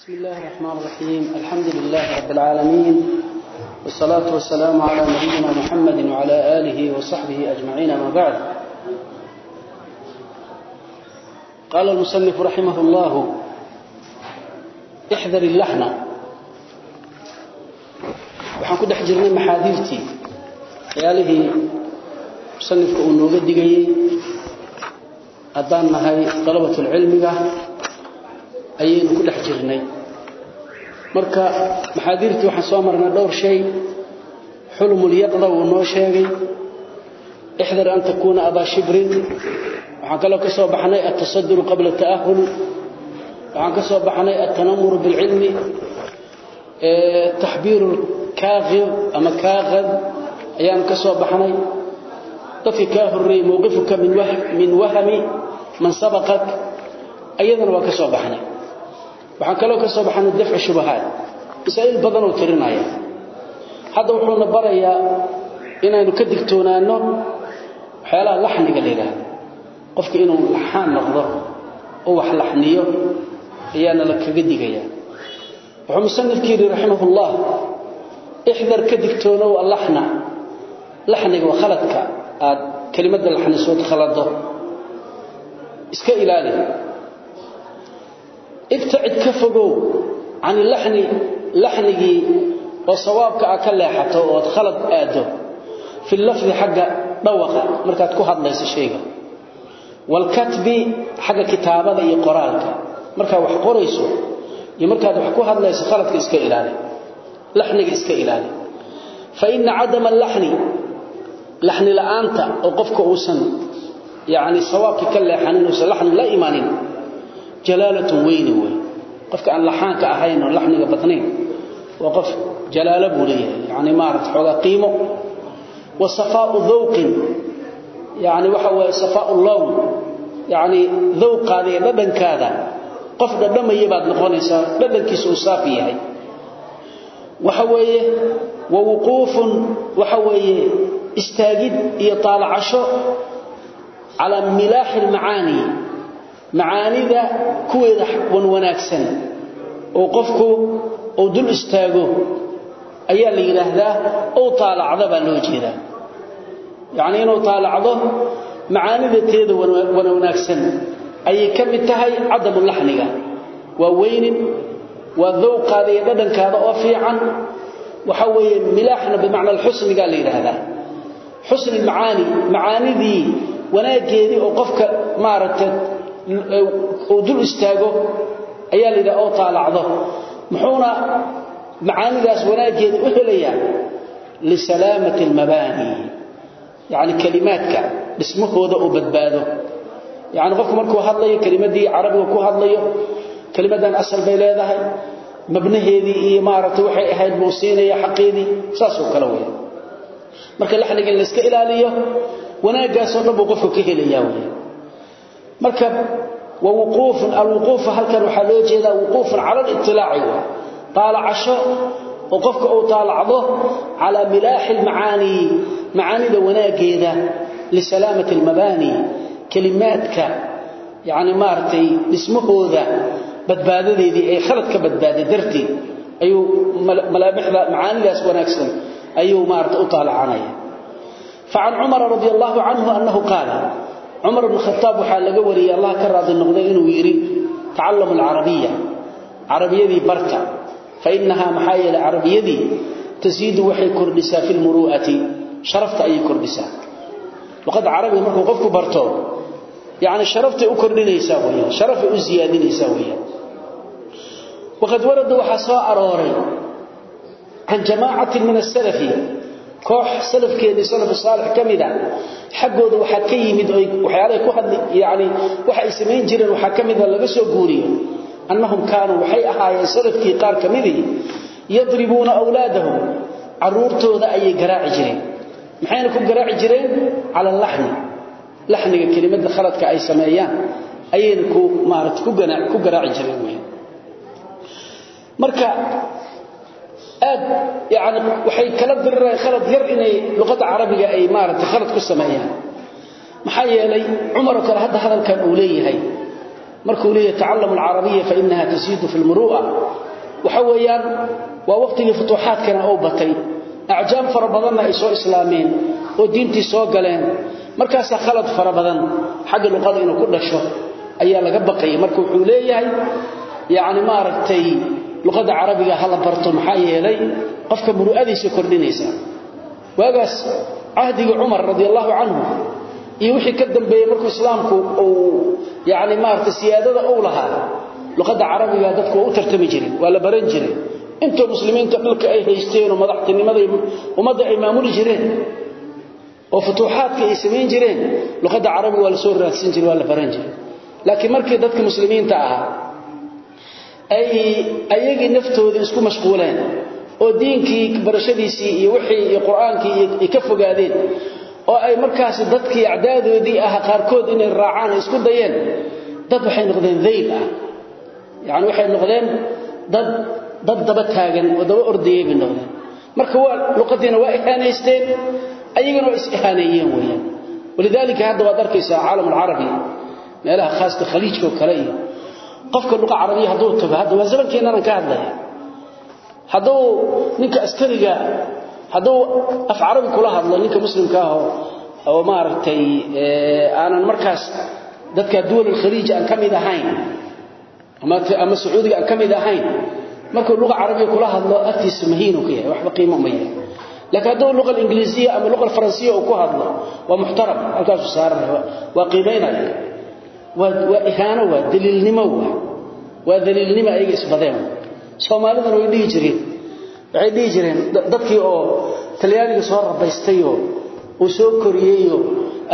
بسم الله الرحمن الرحيم. الحمد لله رب العالمين. والصلاة والسلام على نبينا محمد وعلى آله وصحبه أجمعين ما بعد. قال المصنف رحمه الله احذر اللحن. waxaan ku dhex jirnay maxaadiirtii waxyaalihii musanifka uu nooga digayey haddaan nahay dalabatulcilmiga ayaynu ku dhex jirnay. Marka maxaadiirtii waxaan soo marnay dhowr shay. Xulmulyaqda wuu noo sheegay. Ixdar an takuuna abaa shibrin. Waxaan kaloo ka soo baxnay altasaduru qabla ta'ahul. Waxaan ka soo baxnay altanamuru bilcilmi taxbiiru kaaqib ama kaaqad ayaanu ka soo baxnay. Dadka kaa horreeyey mowqifuka min wahmi man sabaqak ayadana waa ka soo baxnay waxaan kaloo ka soo baxnay dafcu shubahaat masaa'il badanoo tirinaya. Hadda wuxuuna barayaa inaynu ka digtoonaanno waxyaalaha laxniga la qofka inuu laxaan noqdo oo wax laxniyo ayaana la kaga digayaa. Wuxuu musanifki yidhi raximah ullah ixdar ka digtoonow allaxna laxniga waa khaladka. Aad kelimadda laxnisood khalado. Iska ilaali ibtacid ka fogow can ilaxni laxnigii oo sawaabka ah ka leexato ood khalad aado fi lafdi xagga dhawaqa markaad ku hadlayso shayga. Waalkatbi xagga kitaabada iyo qoraalka. Markaad wax qorayso iyo markaad wax ku hadlayso khaladka iska ilaali laxniga iska ilaali. Fa ina cadama alaxni laxni la'aanta oo qofka uusan laxni la jalaalatun weyni wey qofka aan laxaanka ahayn oo laxniga badnayn waa qof jalaalo buu leeyahay. Yani maarata xoogaa qiimo. Wa safaau dawqin yani waxa weeye safaau lown yani dawqaada iyo dhadhankaada. Qof dhadhamaya baad noqonaysaa dhadhankiisa uu saafi yahay. Waxa weeye wa wuquufun waxa weeye istaagid iyo taalacasho calaa milaaxi almacaani macaanida kuweeda wan wanaagsan oo qofku uu dul istaago ayaa la yidhaahdaa ou taalacdo baa loo jeedaa. Yacnii inuu taalacdo macaanida teeda wan wanaagsan ayay ka mid tahay cadamu laxniga. Waa weynin waa dawqaada iyo dhadhankaada oo fiican. Waxa weeye milaaxna bimacna alxusnigaa la yidhaahdaa. Xusni macaani macaanidii wanaaggeedii oo qofka maaragtay uu dul istaago ayaa la oo taalacdo. Muxuuna macaanidaas wanaaggeeda u helayaa lisalaamati almabaani. Yacni kelimaadka dhismahooda uu badbaado. Yacni qofku markuu hadlayo kelimadii carabiga ku hadlayo kelimadan asal bay leedahay mabnaheedii iyo maaragtay waxay ahayd buu siinaya xaqeedii saasoo kale weya marka laxniga in la ilaaliyo wanaaggaasoo dhan buu qofku ka helayaa wey marka wuquufun alwuquufa halkan waxaa loo jeedaa cala alitilaaci wa. Taalacasho oo qofka uu taalacdo calaa milaaxi almacaani macaanida wanaaggeeda lisalaamati almabaani kelimaadka yacni maaragtay dhismahooda badbaadadeedii ay khalad ka badbaaday darteed ayuu malaamixda macaanidaas wanaagsan ayuu maarata u taalacanaya. Facan cumara radi allahu canhu annahu qaala cumar bn khataab waxaa laga wariyey allah ka raadi noqday inuu yidhi tacallamu alcarabiya carabiyadii barta fainahaa maxaa yeelay carabiyadii tasiidu waxay kordhisaa fi lmuru'ati sharafta ayay kordhisaa. Luqadda carabiga markuu qofku barto yani sharaftay u kordhinaysaa weyaan sharafay u siyaadinaysaa weyaan waqad warada waxaa soo arooray can jamaacatin min asalafi koox salafkeedii salafu saalix ka mid a xaggooda waxaa ka yimid oy waxyaalahay ku hadli yani waxa ay samayn jireen waxaa ka mida laga soo guuriyo annahum kaanuu waxay ahaayeen salafkii qaar ka midii yadribuuna awlaadahum caruurtooda ayay garaaci jireen. Maxayna ku garaaci jireen? Cala laxni. Laxniga kelimada khaladka ay sameeyaan ayayna ku maarata ku garaaci jireen marka aad yani waxay kala dirireen khalad yar inay luqadda carabiga ay maaragtay khalad ku sameeyaan. Maxaa yeelay cumar oo kale hadda hadalkan uu leeyahay. Markuu leeyahay ta'allamu al-arabiyya fa innaha tasiidu fil muru'a. Waxa weeyaan waa waqtigii futuuxaadkana oo batay. Acjaam fara badan ay islaameen oo diintii soo galeen. Markaas khalad fara badan luqada inuu ku dhasho ayaa laga baqay marka wuxuu leeyahay yaani ma aragtay luqada carabiga hala barto maxaa yeelay qofka muru'adiisa kordhinaysa. Waagaas ahdiga Umar radiyallahu anhu iyo wixii ka dambeeyay markuu islaamku uu yaani ma aragtay siyaadada uu lahaa luqada carabiga dadku u tartami jireen waa la baran jiray inta muslimiinta dhulka ay haysteen oo madaxtinimada umada ay maamuli jireen oo futuuxaadka ay sameyn jireen luqada carabiga waa la soo raadsan jiray waa la baran jiray laakiin markii dadka muslimiinta ahaa ay ayagii naftooda isku mashquuleen oo diinkii barashadiisii iyo wixii iyo quraankii ka fogaadeen oo ay markaas dadkii acdaadoodii ah qaarkood inay raacaan isku dayeen dad waxay noqdeen dhayl ah. Yaani waxay noqdeen dad dad daba taagan oo daba ordayay bay noqdeen. Marka waa luqadiina waa ihaaneysteen ayagana waa is ihaaneeyeen weeyaan. Walidaalika hadda waad arkaysaa caalam alcarabi meelaha khaasta khaliijka oo kale iyo qofka luqa carabiya hadduu tago hadda waa zamankeennan ka hadlaya. Hadduu ninka askariga hadduu af carabi kula hadlo ninka muslimka ah oo maaragtay aanan markaas dadka duwal khaliij aan ka mid ahayn ama sacuudiga aan ka mid ahayn markuu luqa carabiga kula hadlo agtiisa mahiin uu ka yahay waxba qiimo ma yahay. Laakiin hadduu luqa ingiliisiya ama luqa faransiya uu ku hadlo waa muxtaram halkaas uu saaran waa qiimeynaya waa ihaano waa daliilnimo waa. Waa daliilnimo ayaga isbadeen. Soomaalidana way dhihi jireen. Waxay dhihi jireen dadkii oo talyaaniga soo rabaystay oo uu soo koriyey oo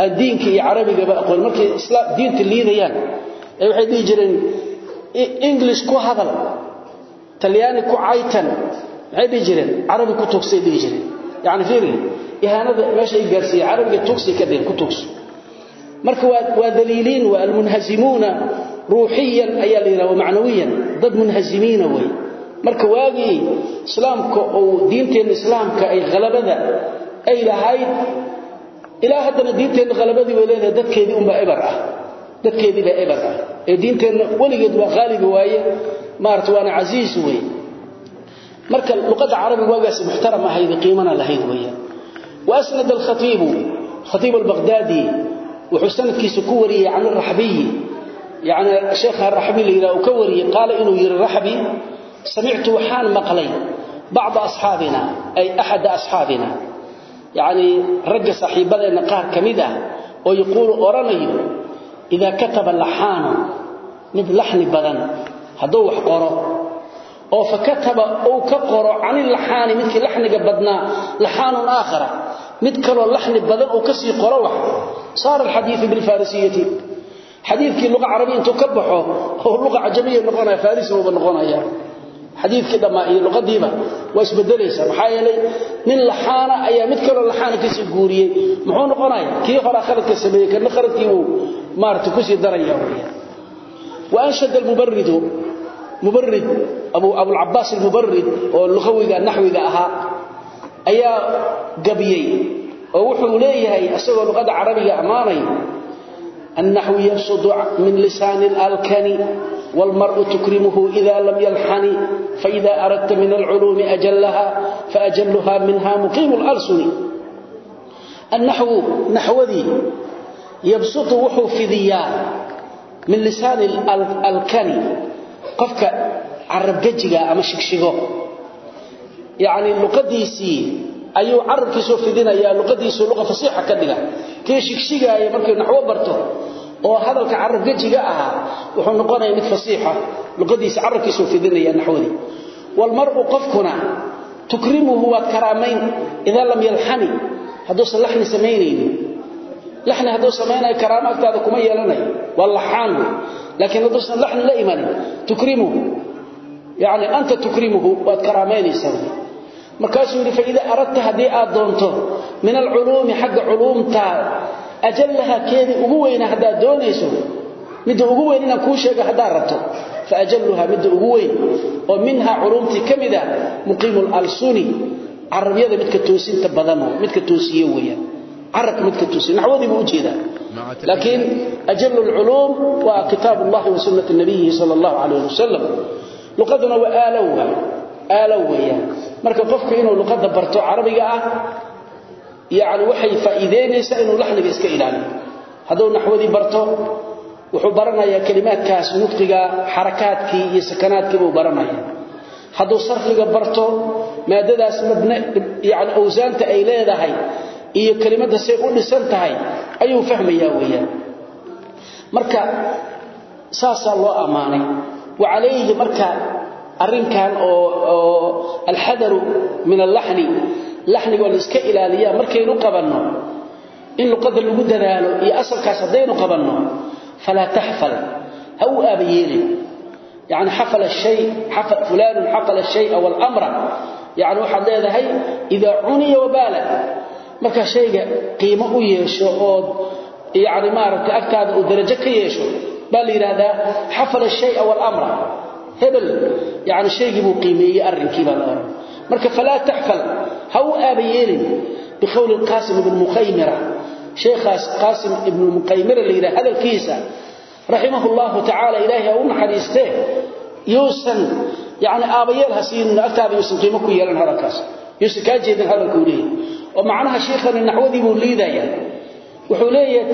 aan diinka iyo carabigaba aqoon. Markay islaam diinta liidayaan ay waxay dhihi jireen english ku hadal talyaani ku caytan. Maxay dhihi jireen carabi ku tugsay dhihi jireen. Yani fiiri ihaanada meesha ay gaarsiiyay carabiga tugsay ka dhigay ku tugso marka waa daliiliin waa almunhazimuuna. Ruuxiyan ayaa la yiraahdaa macnawiyan. Dad munhazimiina way marka waagi islaamka oo diinteena islaamka ay qalabada ay lahayd ilaa haddana diinteena qalabadii way leedahay dadkeedii unba ibar ah. Dadkeedii baa ibar ah. Ee diinteena weligeed waa qaalibi waaye maarta waana casiis way marka luqada carabiga waagaas muxtaram ahayd qiimana lahayd wuxuu sanadkiisa ku wariyey can raxbiyi yani sheekha raxbi la yidhaha uu ka wariyey qaala inuu yidhi raxbi samictu waxaan maqlay bacda asxaabina ay axada asxaabina. Yacnii ragga saaxiibbadeenna qaar ka mid ah oo yaquulu odhanayo idaa kataba laxaanu mid laxni badan hadduu wax qoro. Oo fakataba uu ka qoro cani laxaani midkii laxniga badnaa laxaanun aakhara mid kaloo laxni badan oo ka sii qoro wax saara alxadiiu bilfarisiyati xadiikii luqa carabi intuu ka baxo oo luqa cajamiya noqonaya farisibuba noqonaya xadiikii dhammaa iyo luqadiiba waa isbedelaysa maxaa yeelay nin laxaana ayaa mid kaloo laxaana ka sii guuriyey. Muxuu noqonaya kii horaa khaladka sameeyey kana khaladkiibuu maarata ku sii daraya wa anshada mubaridu mubarid abulcabaas almubarid oo luqawiga naxwiga ahaa نحويغا اها ايا غبيي او وحو ليهي اسغو لغه عربيه اماني النحو يصد من لسان الالكن والمرء تكرمه اذا لم يلحن فاذا اردت من العلوم اجلها فاجلها منها مقيم الالسن النحو نحوذي يبسط وحو في ذيان من لسان الكني قفك yani luqadiisii ayuu carabkiisoo fidinaya luqadiisu luqa fasiixa ka dhiga. Kii shigshigaaya markii naxwo barto oo hadalka carab gejiga ahaa wuxuu noqonaya mid fasiixa. Luqadiisa carabkiisoo fidinaya naxwadii walmar'u qofkuna tukrimuhu waad karaamayn idaa lam yalxani hadduusan laxni samaynaynin. Laxni hadduu samaynayo karaamo agtaada kuma yeelanayo. Waa laxaan wey laakiin hadduusan laxni la imanin tukrimuhu yani anta tukrimuhu waad karaamaynaysaa markaasuu yidhi faida aradta haddii aad doonto min alculuumi xagga culuumtaa ajallaha keedii ugu weynaa haddaad doonayso midda ugu weyn inaan kuu sheego haddaad rabto faajaluhaa midda ugu weyn oo minhaa culuumtii ka mida ah, muqiimu lalsuni carabiyada midka toosinta badano midka toosiye weyaan carabka midka toosiy naxwadii buu u jeedaa laakiin ajalu lculuum waa kitaabu اllahi wa sunnati nabiyihi sal اllahu alayh ali wasalam luqaduna waa aalowa aalo weeyaan. Marka qofku inuu luqada barto carabiga ah yani waxay faa'iideynaysaa inuu laxniga iska ilaaliyo. Hadduu naxwadii barto wuxuu baranayaa kelimaadkaas nudqigaa xarakaadkii iyo sakanaadkii buu baranaya hadduu sarfiga barto maadadaas mabn yani awsaanta ay leedahay iyo kelimada say u dhisan tahay ayuu fahmayaa weeyaan. Marka saasaa loo ammaanay. Wacalayhi marka arinkan oo alxadaru min alaxni laxniga waa laiska ilaaliya markaynu qabanno in luqadda lagu dadaalo iyo asalkaas haddaynu qabanno falaa taxfal ha u aabayeelin yani xafala hay fulanun xafala shaya walmra yani waxaad leedahay idaa cuniya wabaala markaa shayga qiimo u yeesho oo yani maaragtay agtaada uu darajo ka yeesho baa la yidhaahdaa xafala shaya walmra hebel yani shaygii buu qiimeeyey arrinkii baa la ohan marka falaa taxfal ha u aaba yeelin biqowli qaasim ibni muqaymira sheekhaas qaasim ibnu muqaymira la yidhaha hadalkiisa raximahu llahu tacaala ilaahay ha u naxariistee yuusan yani aabayeel ha siinin agtaaba yuusan qiimo ku yeelan hadalkaas. Yuusan kaa jeedin hadalkuu leeyahy oo macnaha sheikhani naxwadii buu liidaya. Wuxuu leeyahay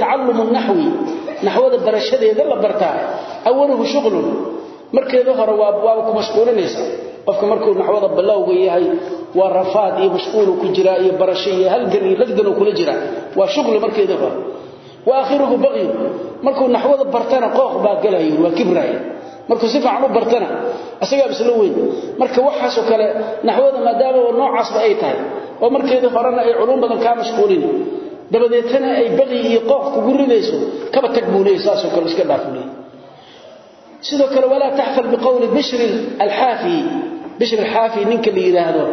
markeeda hore waa waa ku mashquulinaysa. Qofka markuu nahwada balowga yahay waa rafaad iyo mashquul ku jira iyo barasho iyo halgan iyo kula jira waa shughl markeeda hore. Wa akhiruhu baghi markuu nahwada bartana qooq baa galayo waa kibraaya markuu si fiican u bartana asaga bisla weyn. Marka waxaas oo kale nahwada maadaama noocaas ay tahay oo markeeda horena ay culum badan ka mashquulin. Dabadeetana ay baqi iyo qoof ku gurinayso kaba tagbuunaysa soo kale iska dhaafulay sidoo kale walaa taxfal biqowli bishrin alxaafii bishr alxaafi ninka la yidhaahdo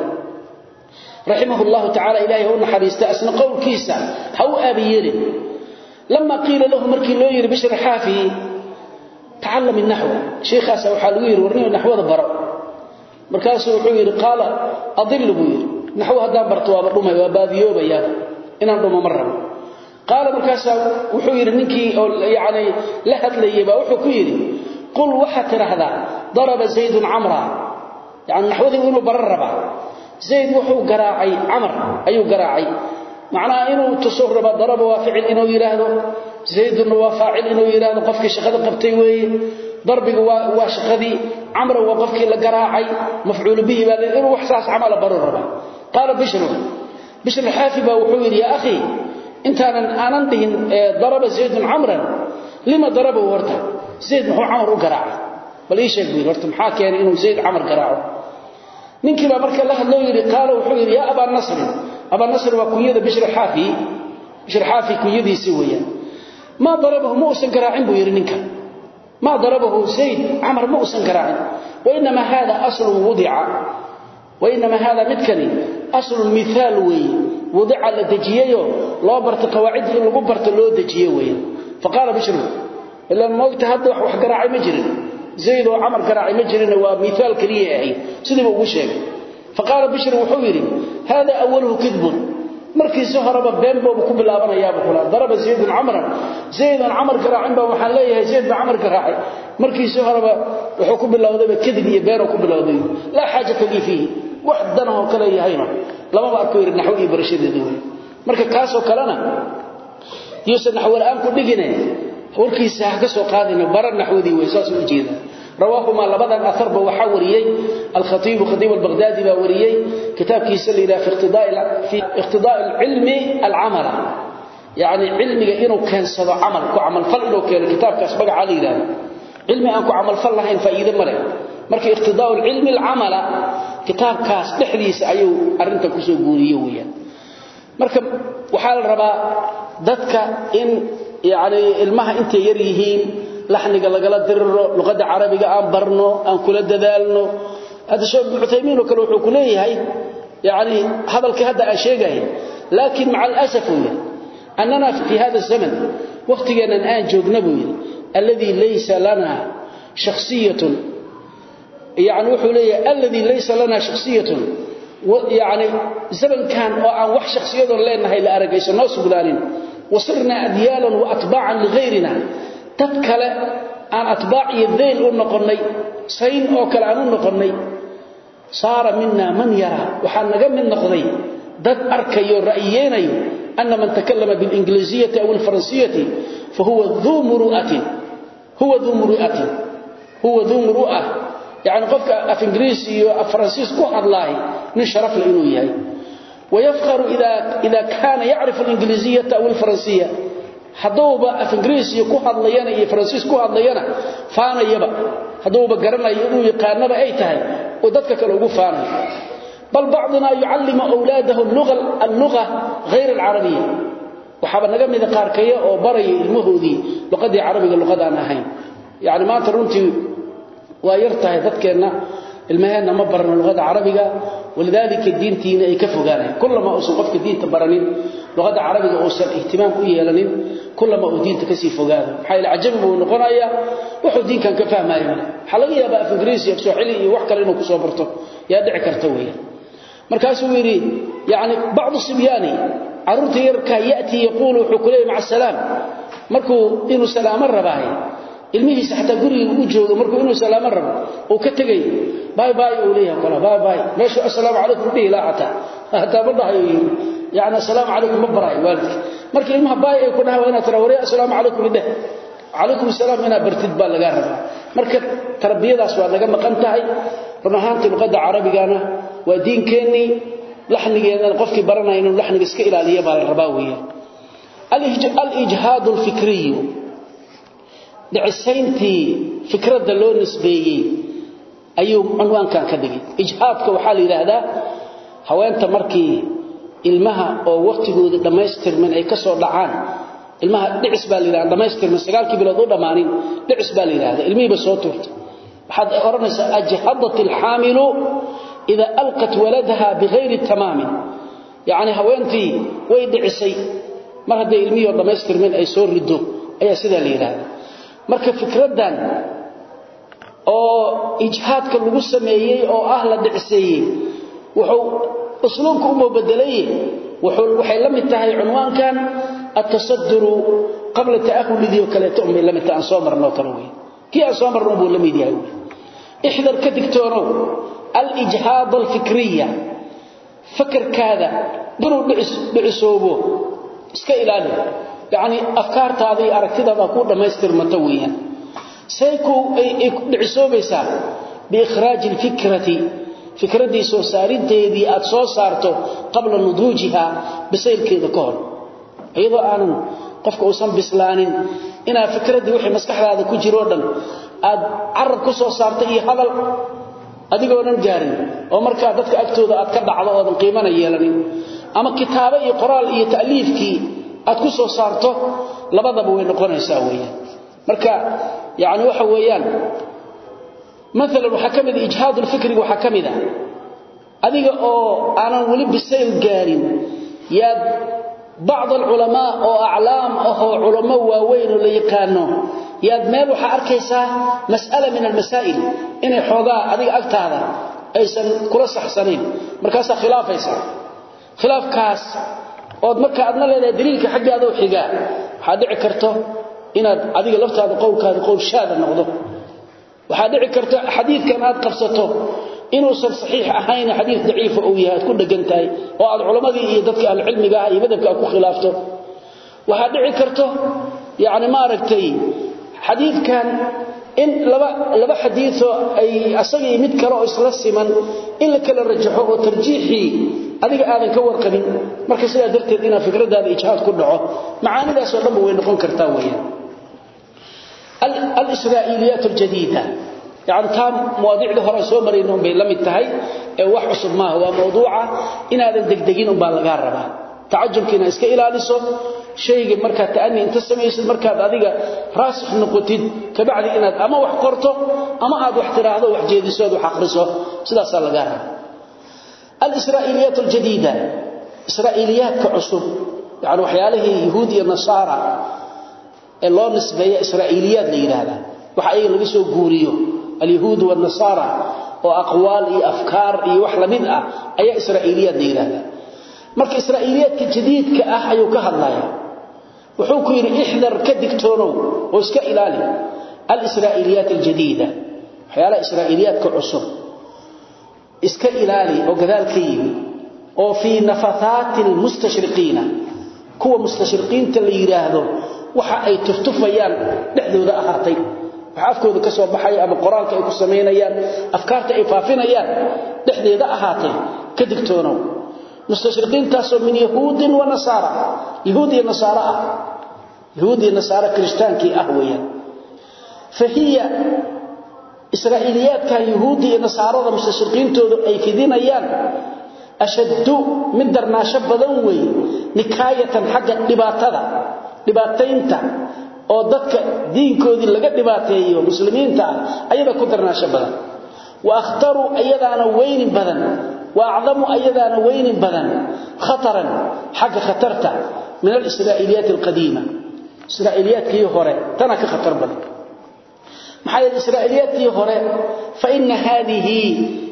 raximah llahu tacala ilahay ha u naxariista asna qowlkiisa. Ha u aabi yeelin. Lama qiila lahu markii loo yidhi bishr alxaafi tacallam inaxwa sheikhaasa waxaa lagu yidhi warninu naxwada baro. Markaasuu wuxuu yidhi qaala adilu buu yidhi naxwo haddaan barto waaba dhumay waa baadiyoobayaa inaan dhumo ma rabo. Qaala markaasaa wuxuu yidhi ninkii oo yani la hadlayay baa wuxuu ku yidhi qul waxa tirahda daraba zayd amra yaani naxwadi inuu barar raba zayd wuxuu garaacay amr ayuu garaacay. Macnaa inuu tusawraba daraba waa ficil inuu yiraahdo. Zaydun waa faacil inuu yiraahdo qofkii shaqada qabtay weeye. Darbiga waa shaqadii. Amr waa qofkii la garaacay. Mafcuul bihi baa inuu wax saas amal baro raba qala bishr bishr hafi baa wuxuu yiri ya akhi intaanan aanan dhihin daraba zaydun amran lima daraba warta zayd muxuu amr u garaacay bal ii sheeg buu horta maxaa keenay inuu zayd amr garaaco ninkii baa marka la hadloo yiri qaala wuxuu yiri ya aba nasr aba nasr waa kunyada bishr hafi bishr hafi kunyadiisi weeyaan ما ضربه موسى قراعين بو يرنينك ما ضربه زيد عمر موسى قراعين وإنما هذا أصل وضع وإنما هذا متكني أصل مثال وي وضع لدجيه لا برت قواعد لو برت لو دجيه وي فقال بشر ilaan moogta hadda wax garaacay ma jirin. Zayd oo camar garaacay ma jirin waa miisaal kaliya ahay sidii uu sheegay. Faqaala bishr wuxuu yidhi hada awaluhu kidbun. Markiisa horeba been boobu ku bilaabanayaaba kula daraba zaydun camran zaydan camar garaacin baa waxaan leeyahay zayd baa camar garaacay. Markiisa horeba wuxuu ku bilowdayba kadib iyo been ku bilowday. Laa xaajata lii fiihi. Wax dana oo kale yahayna. Lamaba arko yidhi naxwo iyo barashadeeda wey marka kaasoo kalena yuusan naxwo la'aan ku dhigine warkiisa ha ka soo qaadayno bara naxwadii wey saasuu u jeedaa. Rawaahumaa labadan aarba waxaa wariyey. Alkhaiibu khaiib albaqhdaadi baa wariyey. Kitaabkiisa la yidhaha fi iqtidaai alcilmi alcamala. Yacni cilmiga inuu keensado camal ku camalfal inuu keeno kitaabkaas magacaa la yidhahdo cilmi aan ku camalfal lahayn faa'iide ma leh. Marka iqtidaau alcilmi alcamala kitaabkaas dhexdiisa ayuu arrintan ku soo guuriye weyaan marka waxaa la rabaa dadka in yani ilmaha intay yar yihiin laxniga lagala diriro luqadda carabiga aan barno aan kula dadaalno. Hadda sheekh ibnu cuthaymiin oo kale wuxuu ku leeyahay yani hadalkii hadda aan sheegahay laakiin maca alasaf uu yidhi annana fii hada zaman wakhtigeennan aan joogna buu yidhi alladii laysa lana shakhsiyatun. Yani wuxuu leeyahay alladii laysa lana shakhsiyatun. Yani zamankan oo aan wax shakhsiyadoon leenahay la aragayso noo sugnaanin wasirnaa adyaalan wa atbaacan lihayrina dad kale aan atbaac iyo dayl u noqonnay sayn oo kale aan u noqonnay saara minaa man yaraa waxaa naga mid noqday dad arkayo ra'yeenayo ana man takallama biاlingliiziyati aw alfaransiyati fahuwa duu muruatin. Huwa duu muru'atin. Huwa duu muru'a yacni qofka af ingiriisi iyo af faransiis ku hadlaahay nin sharaf le inuu yahay wayafqaru ida kaana yacrifu ingiliiziyaa aw faransiya haduuba af ingiriisiy ku hadlayana iyo faransiis ku hadlayana faanayaba haduuba garanayo inuu yaqaanaba ay tahay oo dadka kale ugu faanayo bal bacdunaa yucallimu wlaadahu allua hayr alcarabiya waxaaba naga mida qaarkaya oo baraya ilmahoodii luqadii carabiga luqadaan ahayn yani maanta runtii waa yar tahay dadkeenna ilmaheena ma barano luqada carabiga walidaalika diintiina ay ka fogaanayaan kullama uusan qofka diinta baranin luqada carabiga uusan ihtimaam u yeelanin kullama uu diinta ka sii fogaado. Maxaa ila cajabi buu noqonaya wuxuu diinkan ka fahmayo waxa laga yaabaa af ingiriisi af sooxili iyo wax kale inuu ku soo barto. Yaa dhici karta weeyaan markaasuu yiri yaani bacdu sibyani carruurta yarka yaati yaquulu wuxuu kuleeyahay maca salaam. Markuu inuu salaamo rabaahay ilmihiisa xataa guriga uu joogo markuu inuu salaamo rabo oo ka tagay bye bye uu leeyahay kala bye bye. Meesha assalaamu calaykum dhihi laa xataa. Hataa ma dhahayo yani assalaamu calaykum ma baraay waalidka. Marka ilmaha bye ay ku dhahaa waa inaad tiraa waree assalaamu calaykum idheh calaykum assalaam inaad bartid baa lagaa rabaa. Marka tarbiyadaas waa naga maqan tahay. Run ahaantii luqadda carabigana waa diinkeennii laxnigeedana qofkii baranaya inuu laxniga iska ilaaliya baa la rabaa weeyaan. Alijhaadu alfikriyu dhicisayntii fikradda loo nisbeeyey ayuu cunwaankan ka dhigay. Ijhaadka waxaa la yidhaahdaa haweenta markii ilmaha oo waqtigooda dhammaystirmin ay ka soo dhacaan ilmaha dhicis baa la yidhahda dhammaystirmin sagaalkii bilood u dhammaanin dhicis baa la yidhahda ilmihiiba soo tuurtay. Waxaad odhanaysaa ajhadat alxaamilu idaa alqat waladaha bigayri tamaamin yacni haweentii way dhicisay mar hadday ilmihii oo dhammaystirmin ay soo riddo ayaa sidaa la yidhaahda marka fikradan oo ijhaadka lagu sameeyay oo ah la dhicseeyay wuxuu usluubka u bedelay wuxuu waxay la mid tahay cunwaankan at-tasadduru qabla ta'ahulidii kaleeto um la mid tahay soo kale weey kii aan soo marno buu la mid yahay. Ihdar ka digtoono al-ijhaad al-fikriya fakarkaada dhicisoobo iska ilaali yani afkaartaada iyo aragtidaabaa kuu dhammaystirmata weyaan saykow ay dhicisoobaysaa biikhraaji lfikrati fikradii soo saarinteedii aad soo saarto qabla nuduujiha bisayrkeeda ka hor. Iyadoo aan qofka uusan bislaanin inaa fikraddii wixii maskaxdaada ku jiroo dhan aad carab ku soo saarta iyo hadal adigoo dhan gaarin oo markaa dadka agtooda aad ka dhacdo oodan qiimana yeelanin. Ama kitaabo iyo qoraal iyo ta'liifkii aad ku soo saarto labadaba way noqonaysaa weyaan marka yani waxa weeyaan maalan waxaa ka mida ijhaadulfikriga waxaa ka mid ah a ah. adiga oo aanan weli bisayl gaarin yaad bacd alculamaa oo aclaam ahoo culamo waaweynoo la yaqaano yaad meel waxaa arkaysaa mas'ala min almasaa'il inay xoogaa adiga agtaada aysan kula saxsanayn markaasaa khilaafaysaa khilaafkaas oo marka aadna leedahay daliilka xaggaada oo xiga waxa dhici karto inaad adiga laftaada qowlkaada qowl shaada noqdo. Waxa dhici karto xadiidkan aad qabsato inuu san saxiix ahayn xadiid daciif oo yahay ku dhagantahay oo aad culimadii iyo dadka ahli cilmiga ah iyo madhabka ku khilaafto. Waxa dhici karto yaani ma aragtay xadiidkan in laba laba xadiiso ay asagii mid kale oo isla siman in la kala rajaxo oo tarjiixi adiga aadan ka warqabin. Marka sidaa darteed inaa fikradaada ijhaad ku dhaco macaanidaasoo dhanba way noqon kartaa weyaan alsraa'iiliyaat aljadiida. Yani taan mawaadiicdii horean soo marayna unbay la tahay ee wax cusub maaha. Waa mawduuca inaadan degdegin unbaa lagaa rabaa. Tacajubka iska ilaaliso. Shayga markaa ta'ani inta samaysid markaad adiga raasix noqotid kabacdi inaad ama wax qorto ama aad wax tidhaahdo wax jeediso wax akriso sidaasaa lagaa raba alsraailiyaat ljadiida israa'iiliyaadka cusub yani waxyaalihii yahuud iyo nasaara ee loo nisbeeya israa'iiliyaad la yidhaahda waxa ayaga laga soo guuriyo alyahuud wanasaara oo aqwaal iyo afkaar iyo wax la mid ah ayaa israa'iiliyaad la yidhaahda marka israa'iiliyaadka jadiidka ah ayuu ka hadlaya wuxuu oo iska iska ilaali oo gadaal yimi oo fi nafathaati al-mustashriqiina kuwa mustashriqiinta la yiraahdo waxa ay tuftufayaan dhexdooda ahaatay. Waxa afkooda ka soo baxay ama qoraalka ay ku sameynayaan afkaarta ay faafinayaan dhexdeeda ahaatay. Ka digtoonow mustashriqiintaasoo min yahuudin wa nasaara yahuud iyo nasaara ah yahuud iyo nasaara kiristaankii ah weeyaan. Fahiya israa'iliyaadka yahuud iyo nasaarada mustashriqiintoodu ay fidinayaan ashaddu min darnaasho badan weey nikaayatan xagga dhibaatada dhibaataynta oo dadka diinkoodii laga dhibaateeyo muslimiinta ah ayada ku darnaasho badan. Wa akhtaru ayadaana weyni badan wa acdamu ayadaana weyni badan khataran xagga khatarta min al-israa'iliyaat al-qadiima. Israa'iliyaadkii hore tana ka khatar badan maxaa yeelay israa'iliyaadkii hore? Fa inna haadihi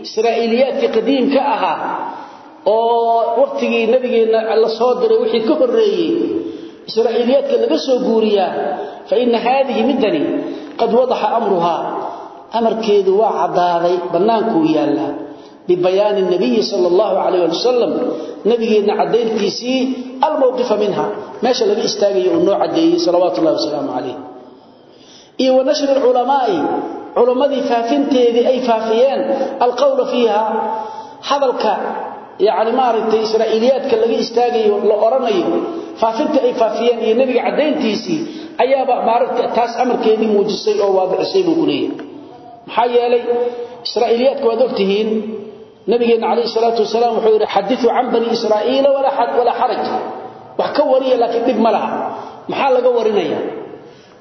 israa'iliyaadkii qadiimka ahaa oo waqtigii nabigeenna la soo diray wixii ka horreeyey israa'iliyaadka laga soo guuriyaa fa inna haadihi midani qad wadaxa amruhaa. Amarkeedu waa caddaaday bannaankuu yaallaa bibayaani nabiyi sal allahu calayh ali wasalam nabigeenna caddayntiisii almawqifa minha meesha laga istaagayo uu noo caddeeyey salawaatu ullahi wasalaamu calayh iyo wanashri culamaai culamadii faafinteedii ay faafiyeen alqowla fiiha hadalka yani maaragtay israa'iiliyaadka laga istaagayo la oranayo faafinta ay faafiyeen iyo nebiga caddayntiisii ayaaba maaragta taas amarkeedii muujisay oo waadicisay buu ku leeyahy yeelay israa'iiliyaadka waad ogtihiin nabigeena calayhi salaatu wasalaam wuxuu yidhi xadiuu can bani israa'iila walaa xaraj. Wax ka wariya laakiin dhib ma laha. Maxaa laga warinaya?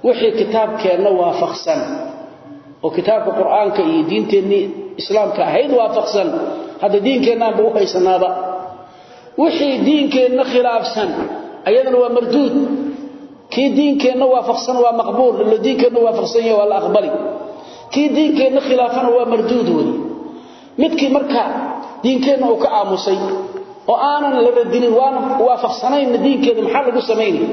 Wixii kitaabkeenna waafaqsan oo kitaabka qur'aanka iyo diinteennii islaamka ahayd waafaqsan hadda diinkeennaanba u haysanaaba wixii diinkeenna khilaafsan ayadana waa marduud. Kii diinkeenna waafaqsan waa maqbuul ilo diinkeenna waafaqsan yahay waa la aqbali. Kii diinkeenna khilaafana waa marduud wey midkii marka diinkeenna uu ka aamusay oo aanan la radinin waana waafaqsanayn diinkeeda maxaa lagu samaynay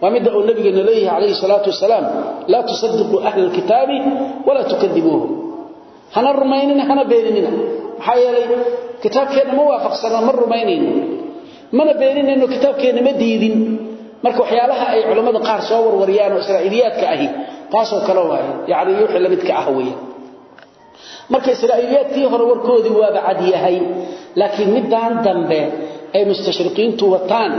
waa midda uu nabigeena leeyahay calayhi salaatu wasalaam. Laa tusaddiquu ahla alkitaabi walaa tukadibuuhum hana rumaynina hana beeninina. Maxaa yeelay kitaabkeenna ma waafaqsana ma rumaynayno mana beeninayno kitaabkeenna ma diidin. Marka waxyaalaha ay culimmada qaar soo warwariyaan oo israa'iliyaadka ahi taasoo kale waaye yacni wixii la midka ah weeyaan. Marka israa'iliyaadkii hore dambe ay mustashriqiintu wataan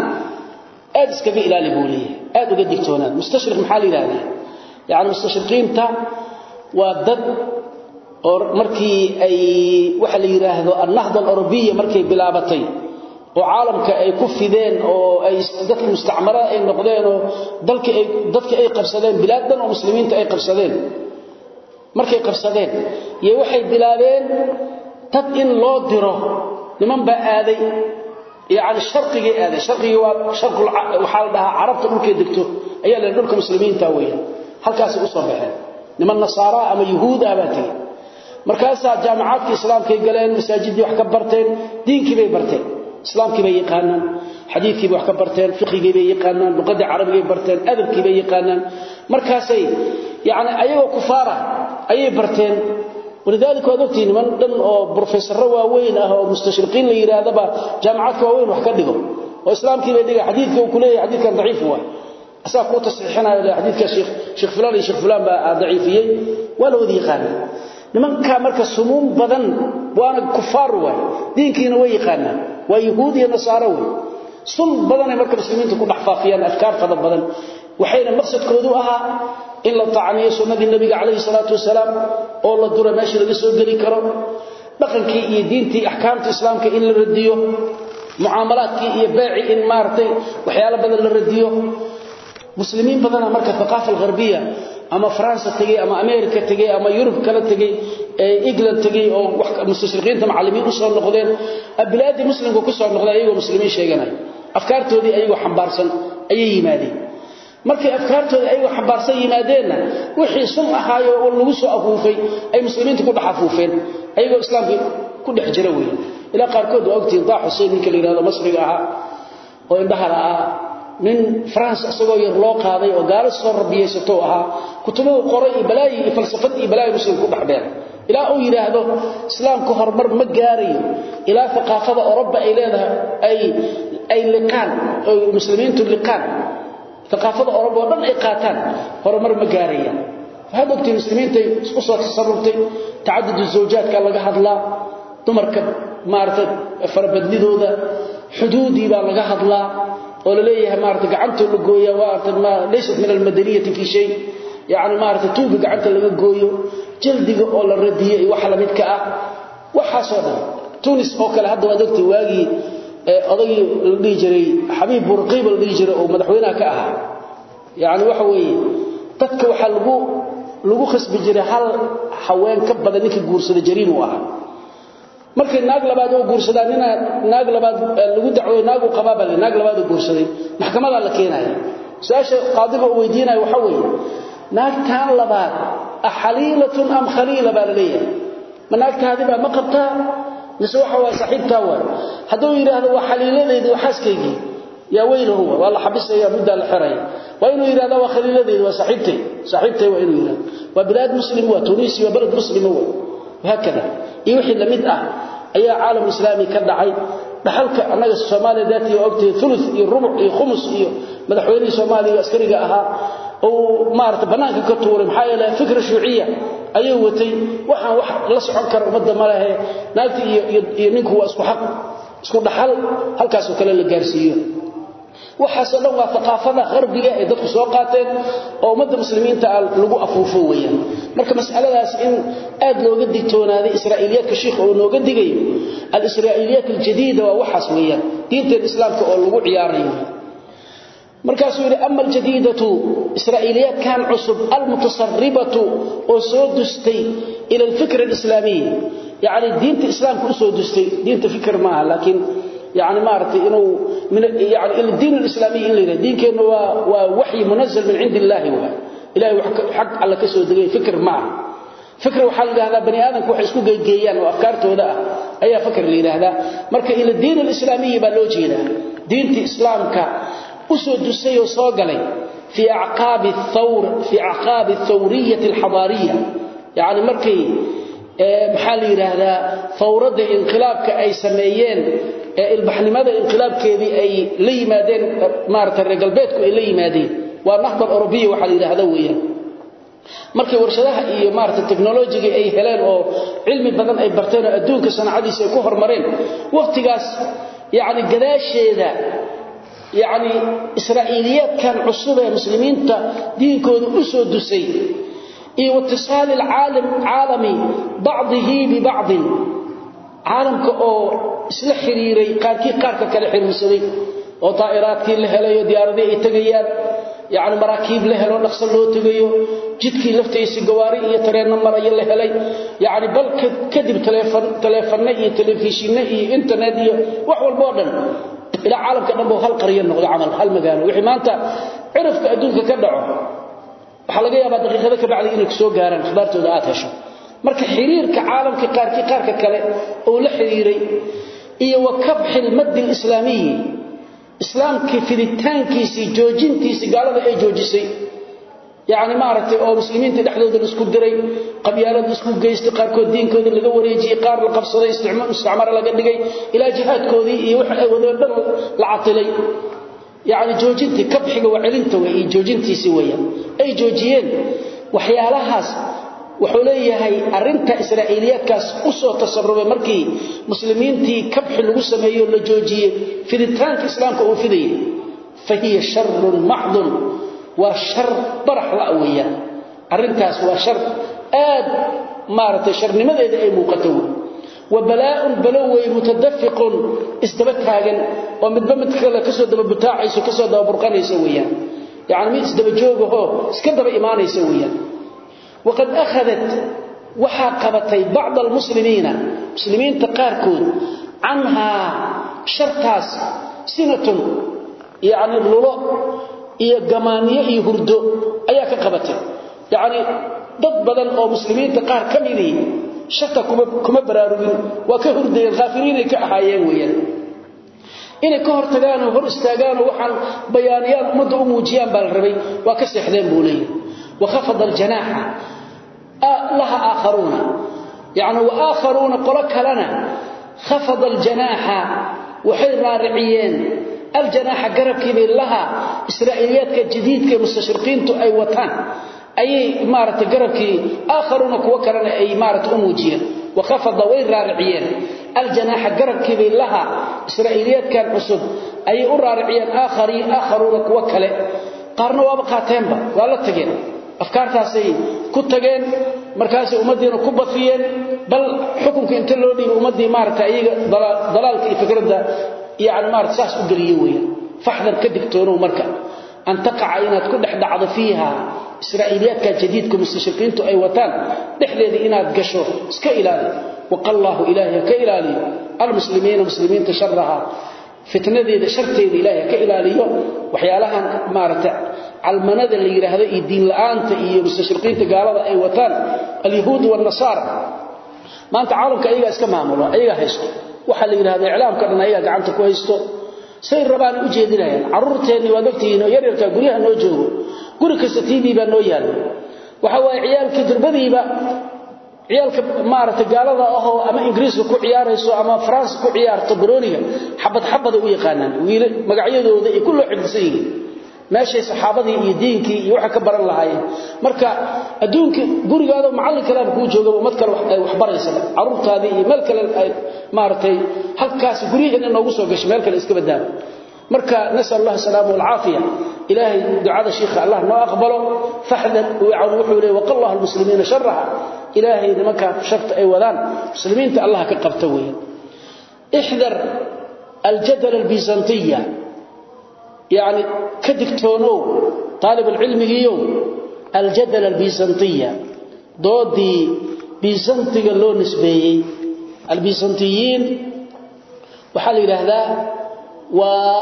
aad iskaga ilaali buu leeyahay aad uga digtoonaan mustashriq maxaa la yidhahdaa yacni mustashriqiinta waa dad markii ay waxa la yidhaahdo annahda alurubiya markay bilaabatay oo caalamka ay ku fideen oo ay dadka mustacmarada ay noqdeen oo dalka ay dadka ay qabsadeen bilaadan oo muslimiinta ay qabsadeen. Markay qabsadeen. Iyo waxay bilaabeen tad in loo diro niman baa aaday yaani sharqiga aaday sharqiga waa sharqul waxa la dhahaa carabta dhulka degto ayaa la dhulka muslimiinta weeyaan. Halkaas u soo baxeen. Niman nasaara ama yahuuda baa tagay markaasaa jaamacaadka islaamka ay galeen masaajidii wax ka barteen diinkii bay barteen. Islaamkii bay yaqaanaan xadiidkii bay wax ka barteen fiqhigii bay yaqaanaan luqadii carabigay barteen adabkii bay yaqaanaan. Markaasay yani ayagoo kufaara ayay barteen walidaalika waad ogtihiin niman dhan oo brofesorro waaweyn ah oo mustashriqiin la yidhaahdaba jaamacaadka waaweyn wax ka dhigo. Oo islaamkii bay dhiga xadiidka uu ku leeyahay xadiidkan daciif waa asaa kuu tasxiixinayo xadiidka sheekh fulaan iyo sheekh fulaan baa daciifiyey. Waa la wada yaqaanaa nimanka marka sumuum badan waana kufaar waay diinkiina way yaqaanaan. Waa yahuud iyo nasaaro way sun badan ay marka muslimiinta ku dhaxfaafiyaan afkaar fada badan. Waxayna maqsadkoodu ahaa in la taacniyo sunnadii nabiga calayhi salaatu wasalaam oo la dura meesha laga soo geli karo dhaqankii iyo diintii axkaamta islaamka in la radiyo mucaamalaadkii iyo beeci in maartay waxyaalo badan la radiyo. Muslimiin badana marka thaqaafa algharbiya ama faransa tagay ama america tagay ama yurub kala ee england tagay oo mustashriqiinta macallimiin u soo noqdeen bilaadi muslimku ku soo noqday ayagoo muslimiin sheeganay. Afkaartoodii ayagoo xambaarsan ayay yimaadeen markay afkaartoodii ayagoo xambaarsan yimaadeenna wixii sun ahaayo oo lagu soo afuufay ay muslimiinta ku dhex ayagoo islaamkii ku dhex jira weeye ilaa qaarkood waa ogtihiin daa xuseen ninka la yidhahdo masriga ahaa oo indhahala ah nin France asagoo yar loo qaaday oo gaalo soo rabiyeysato ahaa. Kutubuhu qoray iyo balaayi iyo falsafad iyo balaayi muslim ku dhaxbeen ilaa uu yiraahdo islaamku horumar ma gaarayo. Ilaa thaqafada Awroba ay leedahay ay liqaan muslimiintu liqaan thaqafada Awroba oo dhan ay qaataan horumar ma gaaraya. Hada ogtii muslimiinta isku soo tasarruftay tacaddud zawjaadka laga hadlaa dumarka maartay farabadnidooda xuduudii baa laga hadlaa oo la leeyahay maartay gacanta la gooyo waa ma leysat min almadaniyati fi shay yaani maartay tuuga gacanta laga gooyo jaldiga oo la radiyay wax la midka ah waxa soo dhan tunis oo kale hadda waa dogtay waagi odagii la dhigi jiray xabiib burqiib la dhigi jiray oo madaxweynaha ka ahaa. Yaani waxa weeye dadka waxa lagu lagu khasbi jiray hal haween ka badan ninka guursada jariim u ahaa. Markay naag labaad oo guursadaan ina naag labaad lagu dacway naag uu qabaa bal naag labaad oo guursaday. Maxkamada la keenay su'aasha qaadiga uu weydiinay waxa weeye naagtaan labaad ahalilatun am khalila balaliya ma naagtaadi ba ma qabtaa mise waxa waa saaxiibtaa waay hadduu yidhaahdo waa xaliiladaydi waa xaaskaygii yaa weyla huwa waa la xabisaya middaa la xiraya. Waa inuu yidhahda waa khaliiladaydi waa saaxiibtay saaxiibtay waa inuu yidhahdo waa bilaad muslim waa tuniisi waa baled muslima way wahaakada iyo wixii la mid ah ayaa caalam islaami ka dhacay. Dhaxalka annaga soomaaliya daatiga ogtahay uluf iyo rubuc iyo khumus iyo madaxweynihii soomaaliya askariga ahaa oo maarta banaanka ka tuuray maxaa yeelay fikra shuuciya ayuu watay. Waxaan wax la socon karo umada malahe naagti iyo iyo ninku waa isku xaq isku dhaxal halkaas oo kale la gaarsiiyo. Waxaasoo dhan waa thaqaafada qarbiga ee dadku soo qaateen oo ummadda muslimiinta lagu afuufo weeyaan. Marka mas'aladaas in aad looga digtoonaaday israa'iliyaadka sheekh oo nooga digayo al-israa'iliyaat al-jadida waa waxaas weeyaan. Diinta islaamka oo lagu ciyaarayo markaasuu yidhi ama aljadiidatu israa'iiliyaadkan cusub almutasaribatu oo soo dustay ila alfikr alislaamiy yacni diinta islaamka u soo dustay diinta fikr maaha laakiin yani maaragtay inuu yani diin alislaamiy in la yidhah diinkeenna waa waa waxyi munazal min cindi illaahi waa ilahay xag alle ka soo degay fikr maaha. Fikr waxaa la bani aadamka waxay isku geegeeyaan oo afkaartooda ah ayaa fikr la marka ila diin alislaamiyi baa loo jeedaa. Diinta islaamka u soo dusay oo soo galay fii acqaabi athawriyati alxadaariya. Yani markay eh, maxaa la yidhaahdaa fawradda inqilaabka ay sameeyeen ee ilbaxnimada inqilaabkeedii ay la yimaadeen eh, maarata reer ay la yimaadeen. Waa nahdal orobiya waxaa la yidhaahda weeyaan. Markii warshadaha iyo maarata tekhnolojiga ay heleen oo cilmi badan ay barteen oo adduunka sanacadiisa ku hormareen wakhtigaas yani gadaasheeda yani israiliyadkan cusub ee muslimiinta diinkooda u soo dusay. Iyo waitisaali caalami bacdihi bibacdin caalamka oo isla xiriiray qaarkii qaarka kala xiriirsaday oo daa'iraadkii la helayo diyaaradii ay tegayaan. Yani maraakiib la helo dhaqso loo tegayo. Jidkii laftiisa gawaari iyo tareenno maraya la helay. Yani bal kadib taleefanno iyo telefishinno iyo internet iyo wax walba oo dhan ila caalamka dhan hal qariyo noqdo amal hal magaalo. Wixii maanta cirifka adduunka ka dhaco waxa laga yaabaa daqiiqada ka bacdi inay soo gaaraan akhbaartooda aad hesho. Marka xiriirka caalamka qaarkii qaarka kale oo la xiriiray iyo wakabxil mad islaamiyi islaamkii fiditaankiisi joojintiisi gaalada ay joojisay yani maaragtay oo muslimiinta dhexdooda isku diray qabyaalada isku geystay qaarkood diinkooda laga wareejiyey qaar la qabsaday isticmaar laga dhigay ilaa jihaadkoodii iyo waxa ay wadeen dhan la catilay. Yani joojintii ka bixiga waa celinta wey ay joojiyeen. Waxyaalahaas wuxuu leeyahay arinta israa'iiliyaadkaas u soo tasarubay markii muslimiintii kabxi lagu sameeyo la joojiyey fiditaanka islaamka uu fidayay. Fa hiya sharun macdun waa shar barax la weeyaan arrintaas waa shar aad maaragtay sharnimadeeda ay muuqato wey wa balaa-un balow wey taagan oo midba mid kale ka soo daba butaacayso ka soo daba burqanayso weeyaan. Yacni mid isdaba joogahoo iska daba imaanaysa weeyaan. Waqad akhadat waxaa qabatay bacd almuslimiina muslimiinta qaarkood canhaa shartaas sinatun yacni lulo iyo gamaaniye iyo hurdo ayaa ka qabatay. Yaani dad badan oo muslimiinta qaar kamidii shaka kuma kuma baraarugin. Waa ka hurdayeen khaafiriin ka ahaayeen weeyaan. Inay ka hortagaan oo hor istaagaan oo waxaan bayaaniyaan ummadda u muujiyaan baa la rabay. Waa ka seexdeen buu leeyahay. Wakhafada aljanaaxa. Laha aakharuuna. Yacni waakharuuna qolo kalena khafada aljanaaxa waxay raariciyeen aljanaaxa garabkiibay laha israa'iiliyaadka jadiidka ee mustashriqiintu ay wataan. Ayay maaragtay garabkii aakharuuna kuwo kalena ay maaragtay u muujiyeen. Wakhafada way raariciyeen. Aljanaaxa garabkiibay laha israa'iiliyaadkan cusub ayay u raariciyeen aakharuuna kuwo kale. Qaarna waaba qaateenba waa la tageen afkaartaasay ku tageen markaasay ummaddiina ku bafiyeen. Bal xukunka inta loo dhiibay ummaddii maaragtay ayaga dalaalka yani maarata saas u geliye weeyaan faxdar ka digtoonow marka. An taqaca inaad ku dhex dhacdo fiiha israa'iiliyaadka jadiidka mustashriqiintu ay wataan dhexdeeda inaad gasho iska ilaali. Waqallaahu ilaahay ka ilaaliyo almuslimiina muslimiinta sharaha fitnadeeda sharteeda ilaahay ka ilaaliyo. Waxyaalahan maaragta calmanada la yidhaahdo iyo diin la'aanta iyo mustashriqiinta gaalada ay wataan alyahuud waalnasaara maanta caalamka ayagaa iska maamulo ayagaa haysto waxaa la yidhahda iclaamka dhan ayagaa gacanta ku haysto. Say rabaan u jeedinayaan carruurteenni waad ogtihiin oo yaryarkaa guryaha noo joogo guri kasta t v baa noo yaalla waxa waaye ciyaalkii durbadiiba ciyaalka maaragtay gaalada ahoo ama ingiriiska ku ciyaarayso ama faransa ku ciyaarto barooniga xabad xabada u yaqaanaan wiil magacyadooda iyo kulloo xifdisan yihiin meeshay saxaabadii iyo diinkii iyo waxa ka baran lahaayeen marka adduunka gurigaada macallin kaleaba kuu jooga ummad kale ay wax baraysa carruurtaadii iyo meel kale ay maaragtay halkaas guryaheena noogu soo gashay meel kale iska badaaba marka nasal allah salaama walcaafiya ilaahay ducada shiikha allah noo aqbalo faxdan wuxuu leeyahy waqallahu almuslimiina sharaha ilaahay nimankaa sharta ay wadaan muslimiinta allah ka qabta weeyaan yani ka digtoonow aalibulcilmigiiyow aljadal albisantiya doodii bisantiga loo nisbeeyey. Albisantiyiin waxaa la yidhaahdaa waa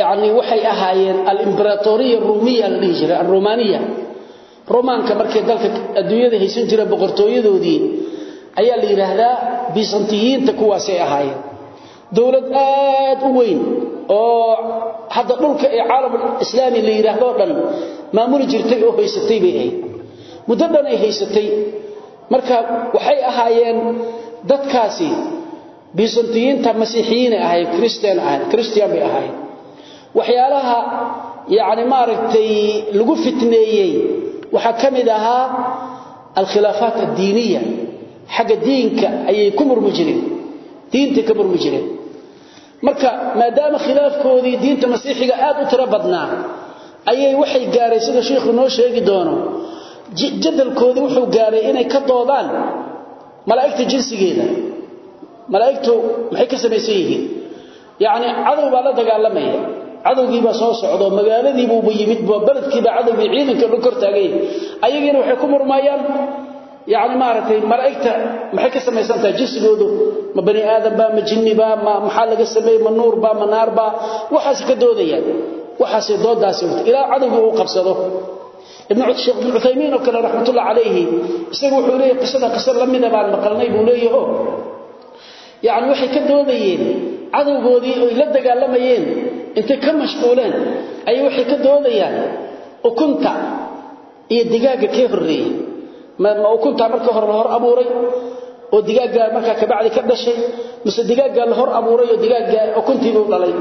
yani waxay ahaayeen alimberatoriya ruumiya la dhihi jiray alromaniya romaanka markay dalka adduunyada haysan jira boqortooyadoodii ayaa la yidhaahdaa bisantiyiinta kuwaasay ahaayeen. Dowlad aad u weyn oo hadda dhulka ee caalam islaami la yiraahdo dhan maamul jirtay oo haysatay bay ahayd. Muddo dhan ay haysatay. Marka waxay ahaayeen dadkaasi bisantiyiinta masiixiyiin ahay christian ahay christian bay ahay waxyaalaha yaani maaragtay lagu fitneeyay waxa ka mid ahaa alkhilaafaat ad-diiniya. Xaga diinka ayay ku murmujireen diinta ka murmujireen marka maadaama khilaafkoodii diinta masiixiga aad u tiro badnaa ayay waxay gaaray sida sheekhu noo sheegi doono. Jadalkoodii wuxuu gaaray inay ka doodaan malaa'igta jinsigeeda. Malaa'igtu maxay ka samaysan yihiin? Yacni cadow baa la dagaalamaya. Cadowgii baa soo socdo magaaladii buuba yimid baa beledkii baa cadowgii ciidanka dhan ayagiina waxay ku murmayaan yani maaragtay mala'igta maxay ka samaysantahay jinsigoodu? Ma bani aadamba ma jinniba ma maxaa laga sameeyey? Ma nuurba ma naarba waxaas ka doodayaan waxaasay doodaasi wata ilaa cadowga uu qabsado. Sheekh ibnu cuthaymiin oo kale raxmatullah calayhi isagu wuxuu leeyay qisada qiso la mida baan maqalnay buu leeyaho oh, yani waxay ka doodayeen cadowgoodii oy la dagaalamayeen intay ka mashquuleen ayay waxay ka doodayaan ukunta iyo digaagga kee horreeyey ma ukunta marka hore hor abuuray oo digaaga marka ka bacdi ka dhashay mise digaaga la hor abuuray oo digaaga ukuntii uu dhalay.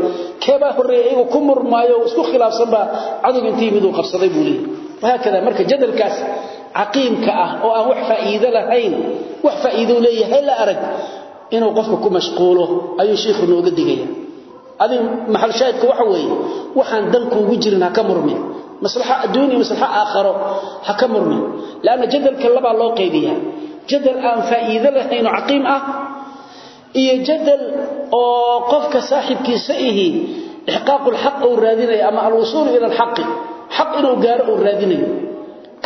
Keeba horeeyay oo ku murmaayo isku khilaafsan ba cadug intii mid uu qabsaday buu leeyahay. Waxa marka jadalkaas aqiimka ah oo aan wax faa'iido lahayn wax faa'iido leeyahay la arag inuu qofku ku mashquulo ayuu sheekhu nooga digaya adi maxal shaahidku waxa weeye waxaan dan kuugu jirin ka murmin maslaxa adduunya maslaxa aakhiro ha ka murmin laana jadalka laba loo qaybiyaa. Jadal aan faa'iido lahayn oo aqiim ah iyo jadal oo qofka saaxibkiisa ihi ihqaaqul haqq oo raadinay ama al-wusul ila al-haqq haqq inuu gaaro oo raadinay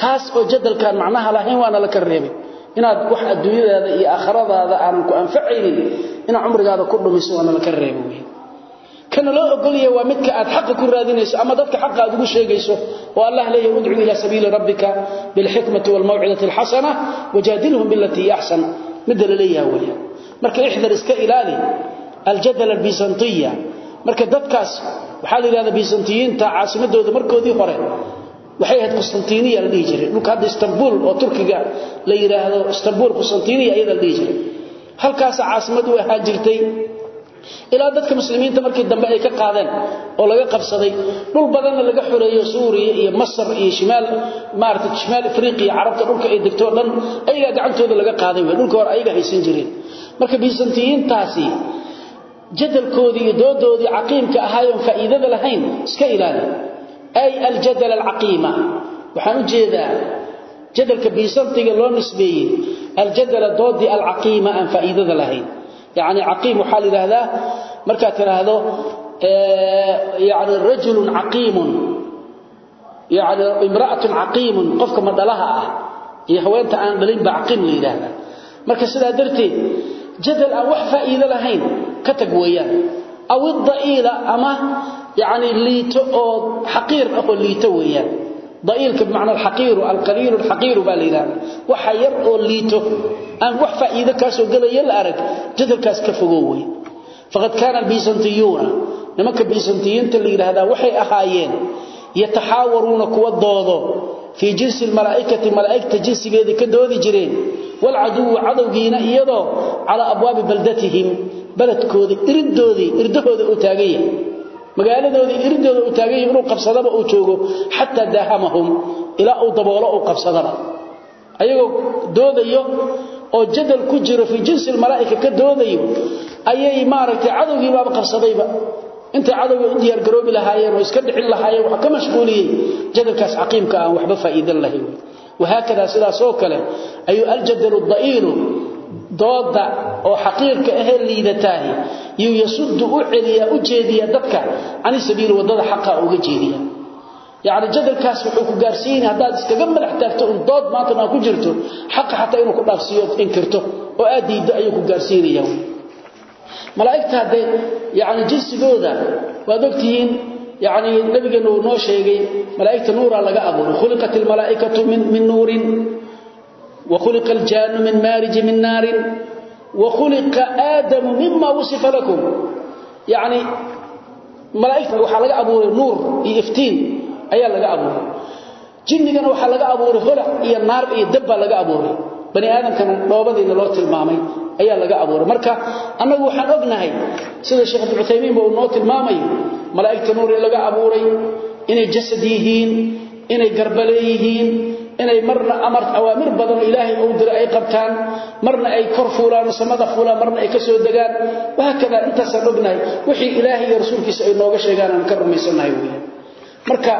kaas oo jadalkan macnaha lahayn waana la kareebay inaad wax adduunyadaada iyo aakhiradaada aan ku anfacaynin ina umrigaada kana loo ogoliyo waa midka aad xaq ku raadinayso ama dadka xaq aad ugu sheegayso oo Allah leeyahay ud'u ila sabiil rabbika bil hikmati wal maw'izati al hasana wajadilhum billati ahsan midda leeyahay waliya marka ixdar iska ilaali al jadal al bizantiya marka dadkaas waxaa la yidhahdaa byzantiyiinta caasimadooda markoodii hore waxay ahayd qustantiniya la dhihi jiray. Dhulka hadda istanbul oo turkiga la yidhaahdo istanbul qustantiniya iyada la dhihi jiray. Halkaasaa caasimad u ahaa jirtay ilaa dadka muslimiinta markii dambe ay ka qaadeen oo laga qabsaday dhul badanna laga xoreeyo suuriya iyo masar iyo shimaal maarata shimaal afriqiya carabta dhulka ay degto dhan ayagaa gacantooda laga qaaday wey dhulka hore ayaga haysan jireen marka byzantiyiintaasi jadalkoodii iyo doodoodii caqiimka ahaayoon faa'iidada lahayn iska ilaali. Ay aljadal alcaqiima. Waxaan u jeedaa jadalka byzantiga loo nisbeeyey aljadala doodii alcaqiima aan faa'iidada lahayn yani caqiim waxaa la yidhaahdaa markaad tidhaahdo yani rajulun caqiimun yani imra'atun caqiimun qofka madhalaha ah iyo haweenta aan dhalinba caqiim la yidhaahdaa. Marka sidaa darteed jadal aan wax faa'iido lahayn ka tag weeyaan. Aw ida'iila ama yani liito oo xaqiir ah oo liito weeyaan. ضئيلك بمعنى الحقير القليل الحقير بالإله وحير أو الليتو أن وحفة إذا كاسو قل يلأرك جدل كاس كفقوي فقد كان البيزنطيون نمك البيزنطيين تلقي هذا وحي أخايين يتحاورون كوا الضوضو في جنس الملائكة ملائكة جنس قيدي كدودي جرين والعدو عدو جينا إيضو على أبواب بلدتهم بلد كودي إردودي إردودي أتاقية magaaladoodii iridooda uu taaganyah inuu absadaba uu joogo xataa daahamahum ilaa uu daboolo uu absadaba ayagoo doodayo oo jadal ku jiro fii jinsi malaaika ka doodayo ayay maaragtay cadowgiibaaba qabsadayba. Intay cadowga u diyaargaroobi lahaayeen oo iska dhicin lahaayeen waxa ka mashquuliyey jadalkaas caqiimka aan waxba faa'iidan lahayn. Wahaakadaa sidaasoo kale ayuu aljadalu da'iinu dooda oo xaqiiqa ahee liidataahi yuu yasuddu u celiyaa u jeediyaa dadka cani sabiili waddada xaqaa uga jeediya yacni jadalkaas wuxuu ku gaarsiinaya haddaad iskaga madax taagto un dood maantan aa ku jirto xaqa xataa inuu ku dhaafsiiyo od inkirto oo aad diiddo ayuu ku gaarsiinaya. Malaa'igta haddee yacni jinsigooda waad ogtihiin yacni nabigeennu uu noo sheegay malaa'igta nuuraa laga abuuray khuliqat almalaa'ikatu min nuurin. وخلق الجان من مارج من نار وخلق ادم مما وصف لكم يعني ملائكه waxa laga abuuray nuur iyo iftiin ayaa laga abuuray jinnigana waxa laga abuuray holac iyo naar iyo dab laga abuuray bani aadamkana dhoobadiina loo tilmaamay ayaa laga abuuray marka anagu waxaan ognahay sida sheekh Ibn Uthaymeen uu noo tilmaamay malaa'ikta nuur laga abuuray inay jasad yihiin inay garbale yihiin inay marna awaamir badan oo ilaahay uu diray ay qabtaan marna ay kor fuulaan samada fuulaan marna ay ka soo degaan. Wahaakada intaasaan ognahay wixii ilaahay iyo rasuulkiisa ay nooga sheegaan aan ka rumaysannahay wey marka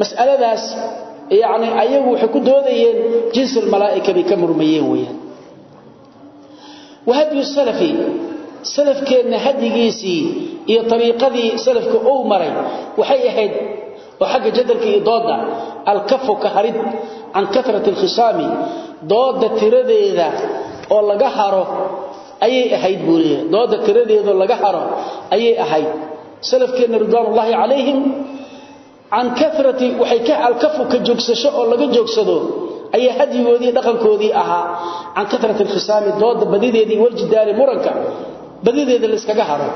mas'aladaas yacni ayagu waxay ku doodayeen jinsi almalaa'ika bay ka murmayeen weeyaan wahadyu salafi salafkeenna hadyigiisii iyo tabiiqadii salafka uu maray waxay ahayd oo xagga jadalka iyo dooda alkafu ka harid an kathrat alkhisami dooda tiradeeda oo laga haro ayay ahayd buuliye dooda tiradeeda laga haro ayay ahayd. Salafkeena ridwanullahi alayhim an kathrati waxay ka alkafu ka joogsasho oo laga joogsado ayaa hadigoodii dhaqankoodii ahaa. An kathrat alkhisami dooda badideedii waljidaari muranka badideeda la iskaga haro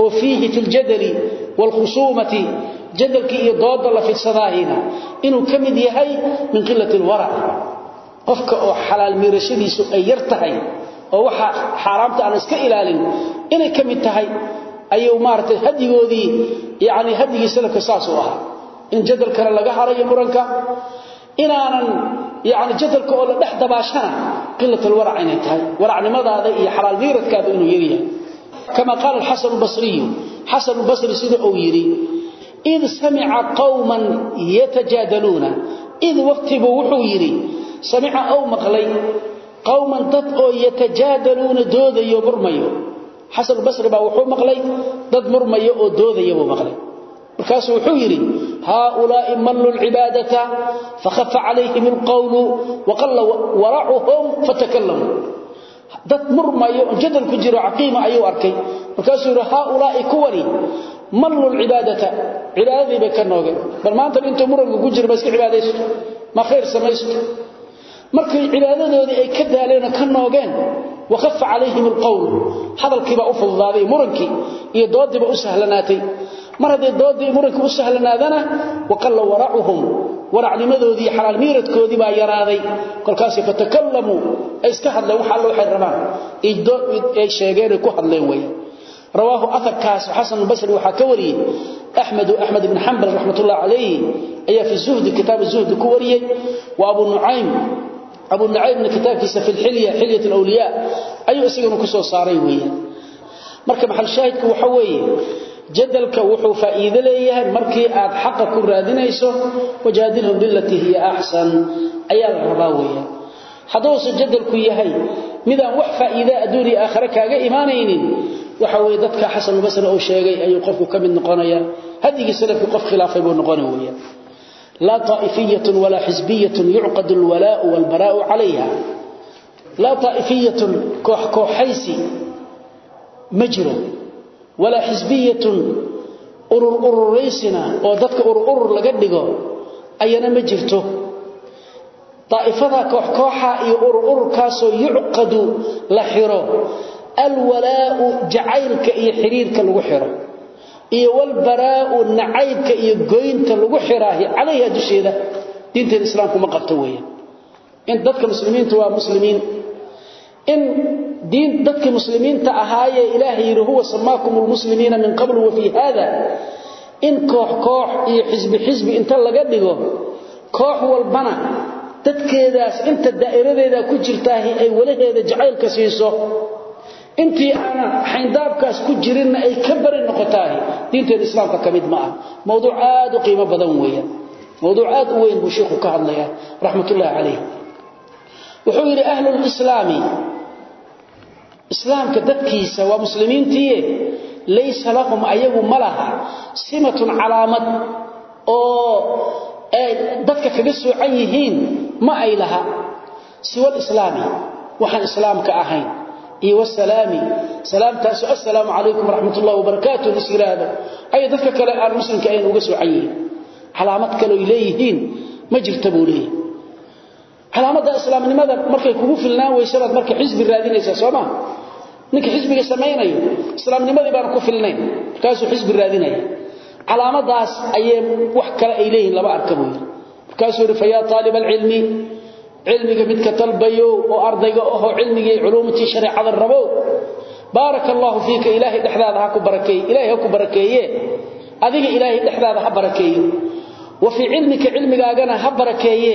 oo fiihi fi ljadali wاlkhusuumati jadalkii iyo dooda la fidsadaahayna inuu ka yahay min qilati اlwarac qofka oo xalaal miirashadiisu ay yar tahay oo waxa xaaraamta aan iska ilaalin inay ka tahay ayuu maarata hadyigoodii yani hadyigii salafka saas u ahaa. In jadalkana laga harayo muranka inaanan yani jadalka oo la dhex dabaashana qilat alwarac inay tahay. Waracnimadaada iyo xalaal miiradkaada inuu yaryahay kama qala al-hasan al-basri hasan al-basri sida uu yiri id sami'a qauman yatajadaluna id waqtibu wuxuu yiri sami'a aw maqlay qauman dad oo yatajadaluna doodayo murmayo hasan al-basri baa wuxuu maqlay dad murmayo oo doodayo buu maqlay markaasuu wuxuu yiri haulaa'i mallu al-ibadata fakhaffa alayhim al-qawl wa qalla wara'uhum fatakallamu dad murmayo jadal ku jiro caqiima ayuu arkay. Markaasuu yiri haaulaai kuwani mallu cibaadata. Cibaadadii bay ka noogeen. Bal maanta intuu muranku ku jiro ma iska cibaadaysto? Ma khayr samaysto? Markay cibaadadoodii ay ka daaleen ka noogeen waqafa calayhim alqowl hadalkiiba u fududaaday murankii iyo doodiba u sahlanaatay mar haday doodii muranka u sahlanaadana waqalla waracuhum waracnimadoodii iyo xalaal miiradkoodii baa yaraaday. Kolkaas fatakalamuu ay iska hadleen wax alle waxay rabaan. Ay sheegeen ku hadleen wey rawaahu aarkaas xasan albasri waxaa ka wariyey axmedu axmed ibn xambal raxmatullah calayhi ayaa fi zuhdi kitaab zuhdi ku wariyey. Wa abu nucaym abu nucaymna kitaabkiisa fi lxilya xilyat alwliyaa ayuu isagana ku soo saaray weeyaan marka maxal shaahidku waxa weeye jadalka wuxuu faa'iido leeyahay markii aad xaq ku raadinayso wajaadilhum billati hiya ahsan. Ayaa la rabaa weeyaan. Haduu jadalku yahay midaan wax faa'iido adduuni aakhira kaaga iimaanaynin waxa weey dadka xasan basri oo sheegay ayuu qofku ka mid noqonaya. Hadigi salafki qof khilaafay buu noqonay weeyaan walaa xisbiyatun. Urur ururaysina oo dadka urur urur laga dhigo ayana ma jirto. Daa'ifada koox kooxa iyo urur ururkaasoo yucqadu la xiro. Alwalaa'u jacaylka iyo xiriirka lagu xiro. Iyo walbaraa'u nacaybka iyo goynta lagu xiraahi calayha dusheeda. Diinteeda islaamku ma qabto weeyaan. In muslimiintu waa muslimiin in diin dadkii muslimiinta ahaayee ilaahay yidhi huwa samaakum lmuslimiina min qabl wa fii haada in koox koox iyo xisbi xisbi inta laga dhigo koox walbana dadkeedaas inta daa'iradeedaa ku jirtaahi ay walaheeda jacaylka siiso. Intii aana xayndaabkaas ku jirinna ay ka bari noqotaahi diinteeda islaamka ka mid ma ah mowduuc aad u qiimo badan weeyaan. Mowduuc aad u weyn buu calayh wuxuu yidhi ahlulislaami islaamka dadkiisa waa muslimiintiiye? Laysa lahum ayagu ma laha simatun calaamad oo ay dadka kaga soocan yihiin ma ay laha. Siwa waxaan islaamka ahayn. Iyo wasalaami salaamtaasu assalaamu calaykum waraxmatullahi wabarakaatu is yidhaahdo. Ayay dadka kale aan muslimka ahayn uga soocan yihiin. Calaamad kaleoy leeyihiin ma jirta buu leeyahy calaamada islaamnimada markay kugu filnaan weysanaad markay xisbi raadinaysa Soomaa ninka xisbiga sameeynayo islaamnimadii baan ku filnayn kaasoo xisbi raadinaya. Calaamadaas ayay wax kale ay leeyihiin laba arkabo kaasoo rifaaya talib ilmi ilmiga midka talbayo oo ardayga oo cilmiga culumti shariicada rabo. Barakallahu fiika ilaahi dhaxdaada ha ku barakeey ilaahi ha ku barakeeye. Adiga ilaahi dhaxdaada ha barakeeyo. Wa fi ilmika ilmigaagana ha barakeeye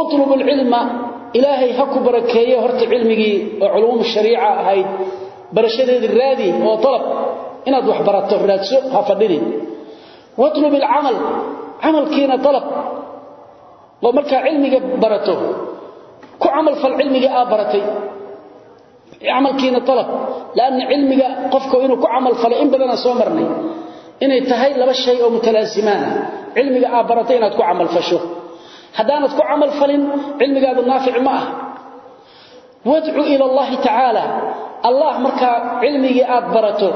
utlub alcilma ilaahay ha ku barakeeye horta cilmigii oo culuum shariica ahayd barashadeedii raadi oo dalab inaad wax barato raadso ha fadhinin watlub alcamal camalkiina dalab oo markaa cilmiga barato ku camal fal cilmiga aa baratay. Camalkiina dalab laanna cilmiga qofku inuu ku camal falo in badanaan soo marnay inay tahay laba shay oo mutalaasimaana ah. cilmiga aa baratay inaad ku camal ila allahi tacaala. Allah markaa cilmigii aad barato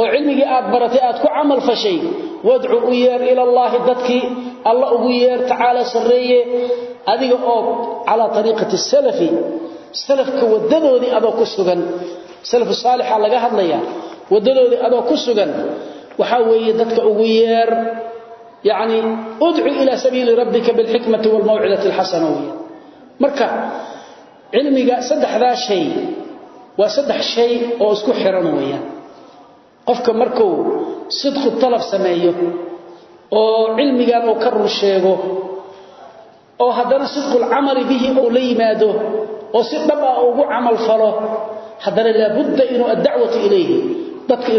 oo cilmigii aad baratay aad ku camal fashay wadcu u yeer ila allahi dadkii. Alla ugu yeer tacaala sarreeye adiga oo calaa ariiqati salafi. Salafka wadadoodii adoo ku sugan salafu saalixa laga hadlaya wadadoodii adoo ku sugan waxaa weeye dadka ugu yeer yani udcu ilaa sabiili rabbika bilxikmati wlmawcidati lxasana wey marka cilmiga saddexdaa shay waa saddex shay oo isku xiran weeyaan qofka markuu sidqu talab sameeyo oo cilmigan uu ka run sheego oo haddana sidqulcamali bihi uu la yimaado oo si dhaba ah ugu camal falo haddana laabudda inuu addacwatu ilayhi dadka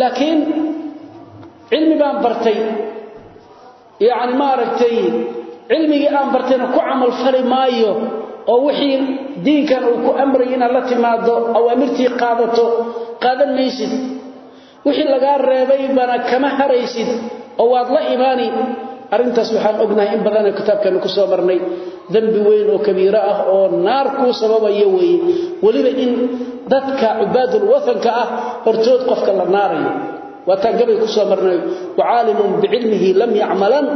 laakiin cilmi baan bartay. Yaani ma aragtay cilmigi aan bartayna ku amal fali maayo oo wixii diinkan uu ku amray in la timaado awaamirtii qaadato qaadan maysid. Wixii laga reebay bana kama haraysid oo waad la imaani arintaas waxaan ognahay in badan kitaabkan ku soo marnay dambi weyn oo kabiira ah oo naar ku sababayo weey waliba in dadka cibaadul wathanka ah hortood qofka la naarayo. Wataan gabay ku soo marnay. Waalimun biilmihi lam ya'malan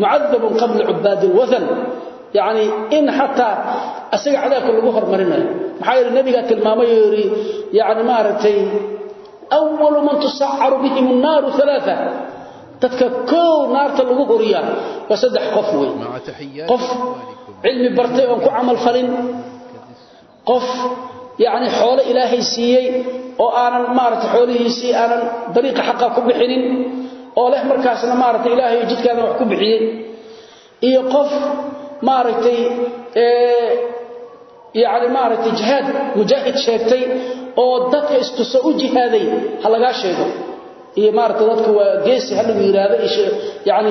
mu'adhab qabla cibaadul wathan yani in xataa asaga cadaabka lagu hormarinayo maxaa yeele nabigaa tilmaamay yidhi yani maaragtay awalu man tusacaru bihim alaaa dadka koow naarta lagu horiyaa waa saddex qof wey qof cilmi bartay oon ku camal falin. Qof yani xoolo ilaahay siiyey oo aanan maarata xoolihiisii aanan dariiqa xaqa ku bixinin oo leh markaasna maarata ilaahay jidkaadan wax ku bixiyey. Iyo qof maaragtay yani maaragtay jihaad mujaahid sheegtay oo dadka istuso u jihaaday ha lagaa sheego iyo maarata dadku waa geesi ha lagu yiraahdo yani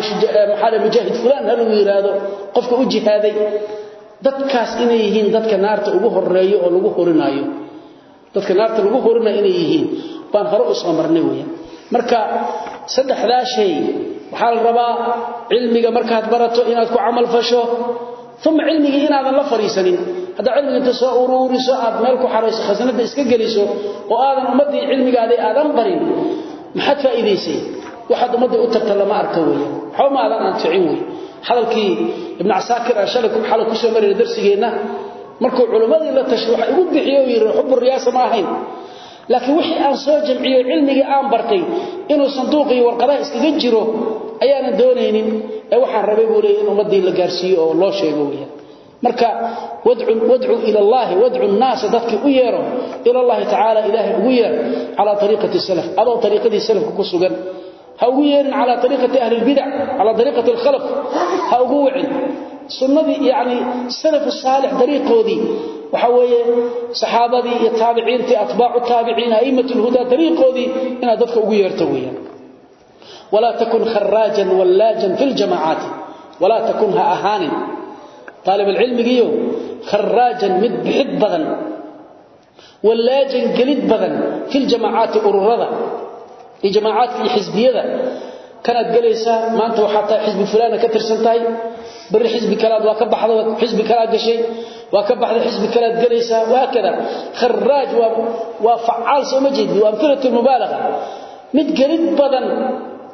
maxaa mujaahid fulaan ha lagu yiraahdo qofka u jihaaday. Dadkaas inay yihiin dadka naarta ugu horeeyo oo lagu horinaayo dadka naarta lagu horinayo inay yihiin. Baan hore u soo marnay weeyaan marka saddexdaa shay waxaa la rabaa cilmiga markaad barato inaad ku camal fasho uma cilmigii inaadan la fariisanin haddaa cilmiga inta soo uruuriso aad meel ku xarayso khasanada iska geliso oo aadan ummaddii cilmigaadii aadan barin maxaad faa'iidaysay waxaad ummadda u tagta lama arka weeyaan waxba ma aadan anficin wey hadalkii ibn casaakir aan shalay ku soo marayna darsigeenna markuu culimmadii la tashay waxa igu bixiyo yidhi xubbu riyaasa ma ahayn. Laakiin wixii aan soo jamciyo cilmigii aan bartay inuu sanduuq iyo warqadaha iskaga jiro ayaanan doonaynin ee waxaan rabay buu ummaddii la gaarsiiyo oo loo sheego weeyaan marka wadcu ila allahi wadcu nnaasa dadkii u yeero ila allahi tacaala ilaahay ugu yeer calaa ariiqati salaf. Adoo ariiqadii salafka ku sugan ha ugu yeerin calaa ariiqati ahli lbidac calaa ariiqati alkhalaf ha ugu wicin. Sunnadii yani salaf saalix dariiqoodii waxa weeye saxaabadii iyo taabiciintii atbaacu taabiciin a'immat lhudaa dariiqoodii inaad dadka ugu yeerto weeyaan. Walaa takun kharaajan wallaajan fi ljamaacaati walaa takun ha ahaanin aalibulcilmigiio kharaajan mid bixid badan wallaajan gelid badan filjamaacaati ururada iyo jamaacaadka iyo xisbiyada kanaad gelaysaa maanta waxaa tahay xisbi fulana ka tirsan tahay beri xisbi kalaad waa ka baxda xisbi kalaa gashay waa ka baxda xisbi kalaad gelaysaa wahaakada kharaaj waa facaal sooma jeedid waa amilatu mubaalaqa mid gelid badan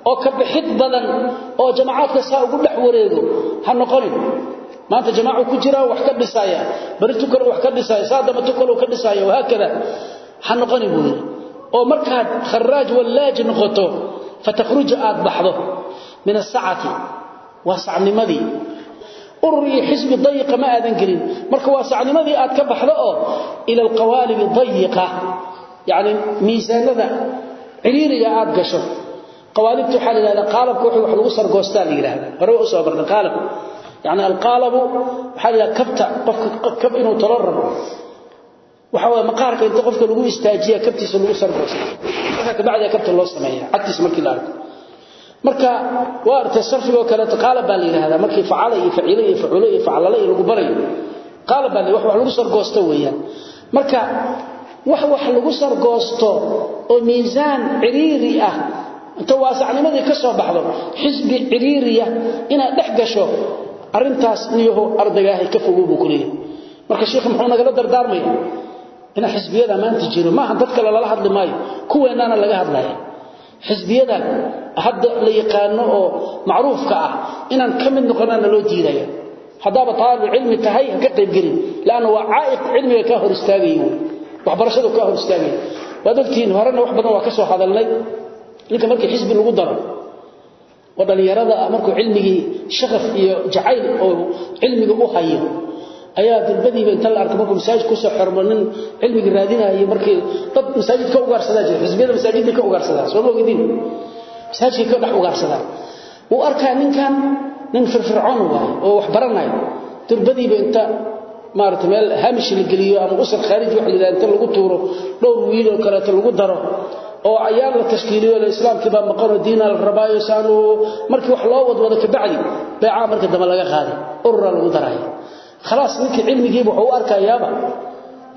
oo ka bixid badan oo maanta jamaacu ku jira wax ka dhisaya. Bari tukal wax ka dhisaya saadama tukal ka dhisaya wahaakada ha noqoni buu oo markaad kharaaj wallaaj noqoto fatakhruj aad baxdo. Min as-sa'ati wa sa'nimadii urri dayiqa ma aadan gelin. Marka waa sa'nimadii aad ka baxdo oo ila alqawalib dayiqa yani miisaanada ciriiriga aad gasho. Qawaalibtu waxa la yiraahdaa qaalabku wuxuu wax lagu sargoostaa la yiraahdaa hore u yani alqaalabu waxaa la yidhaha kabta qofka kab inuu talo rabo. Waxaa waay maqaarka inta qofka lagu istaajiya kabtiisa lagu sargoysta marka kabacdiya kabta loo sameeya cagtiisa markii la arko. Marka waa artay sarfigo kaleeto qaalab baa la yidhaahdaa. Markii facala iyo facile iyo facule iyo faclale iyo lagu barayo. Qaalab baa wax lagu sargoosto weeyaan. Marka wax wax lagu sargoosto oo arintaas niyaho ardagaahay ka fogow buu ku marka sheekhu muxuu nagala dardaarmaya ina xisbiyada maanta jiro. Maaha dadka lala hadli maayo. Kuweenana laga hadlaya xisbiyadan hadda la yaqaano oo macruufka ah inaan ka mid loo diidaya hadaba taalib cilmi tahay ka qayb gelin. Laana waa caa'iq cilmiga ka hor istaagayo waxbarashadu ka hor istaagayo wadaltiin horena wax badan waa ka soo hadalnay. Ninka markii xisbi lagu daro wadalinyarada markuu cilmigii shaqaf iyo jacayl oo cilmiga u hayo ayaa dalbadiiba inta la arko markuu masaajid ku soo xirmo cilmiga raadinayo markii dad masaajid ka ugaarsadaa jira xisbiyada masaajidka ka ugaarsadaa soo moogidin masaajidka ka dhex ugaarsadaa. Uu arkaa ninkan nin firfircoon waay oo wax baranayo dalbadiiba inta maarata meel hamish la geliyo ama usar khaariji wax la inta lagu tuuro dhowr wiil oo kaleeto lagu daro oo ayaan la tashkiiliyo la islaamkii baa maqano diina la rabaayo saanu markii wax loo wadwado ka bacdi bayca marka dambe laga qaaday urura lagu darayo. Khalaas ninkii cilmigiiba wuxuu u arkayaaba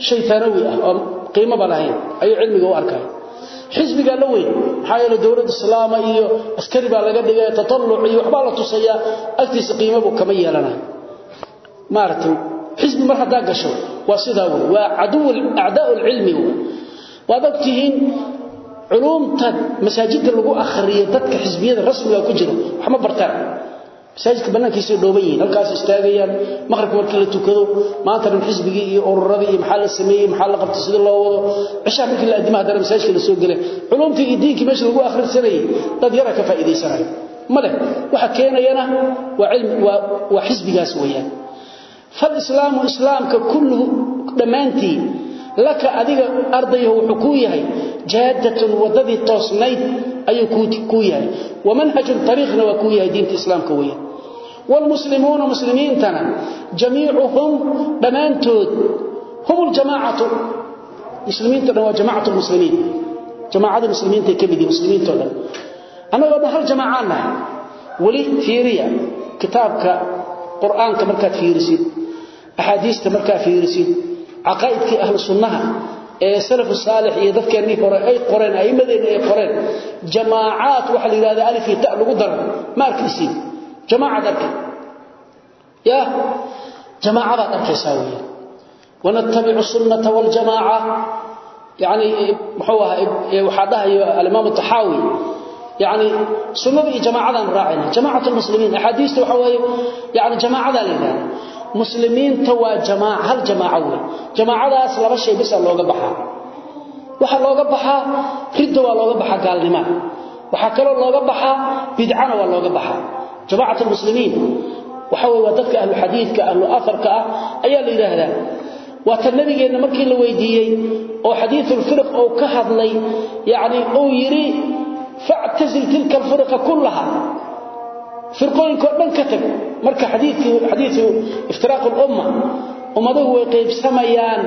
shay tanawi ah oo qiimo ba lahayn ayuu cilmiga u arkaya xisbiga la weyn maxaa yeelay dowladda islaama iyo askari baa laga dhigaya tatalluc iyo waxbaa la tusayaa agtiisa qiimo buu kama yeelanaya maaragtay xisbi mar haddaa gasho waa sidaa wey waa caduw acdaa'u lcilmi waad ogtihiin culumta masaajidda lagu akhriyo dadka xisbiyada rasmiga ku jiro. Wax ma bartaan. Masaajidka banaankiisa dhooban yihiin halkaas istaagayaan maqribka markii la tukado maanta dhan xisbigii iyo ururadii iyo maxaa la sameeyey maxaa la qabtay sida loo wado. Cishaa markii la adimaha dara masaajidka la soo gelay. Culumtii iyo diinkii meesha lagu fal islaamu islaamka kulluhu dhammaantii laka adiga ardayahu wuxuu kuu yahay jaadatun wadadii toosnayd ayuu kuu yahay. Wamanhajun ariiqna waa kuu yahay diinta islaamka weeyaan wlmuslimuuna muslimiintana jamiicuhum dhammaantood hum ljamaacatu muslimiinto dhan waa jamacat lmuslimiin jamaacada muslimiintay ka mid yihiin muslimiintoo dhan qur'aanka markaad fiirisid axaadiista markaad fiirisid caqaa'idkii ahlu sunnaha ee salafu saalix iyo dadkeennii hore ay qoreen a'immadeenna ay qoreen jamaacaad waxa la yidhahda alif iyo ta lagu daro ma arkaysid? Jamaacad arkay. Ya jamaacadaad arkaysaa weeyaan wanattabicu sunnata waljamaaca yani muxuu ahaa waxaa dhahayo alimaam taxaawi yani sunnada iyo jamaacadaan raacayna. Jamacat lmuslimiin axaadiista waxa weeye yani jamaacadaa la yidhahda muslimiinta waa jamaac hal jamaaco wey jamaacadaas laba shay bisa looga baxaa. Ridda waa looga baxaa gaalnima. Waxaa kaloo looga baxaa bidcana waa looga baxaa. Jamacat lmuslimiin waxa wey waa dadka ahlu xadiidka ahlu afarka ah ayaa la yidhaahdaa. Waa tan nabigeenna markii la weydiiyey oo factazil tilka alfirqa kullaha. Firqooyinkao dhan ka tag. Marka xadiiu iftiraaq lumma ummaduhu way qaybsamayaan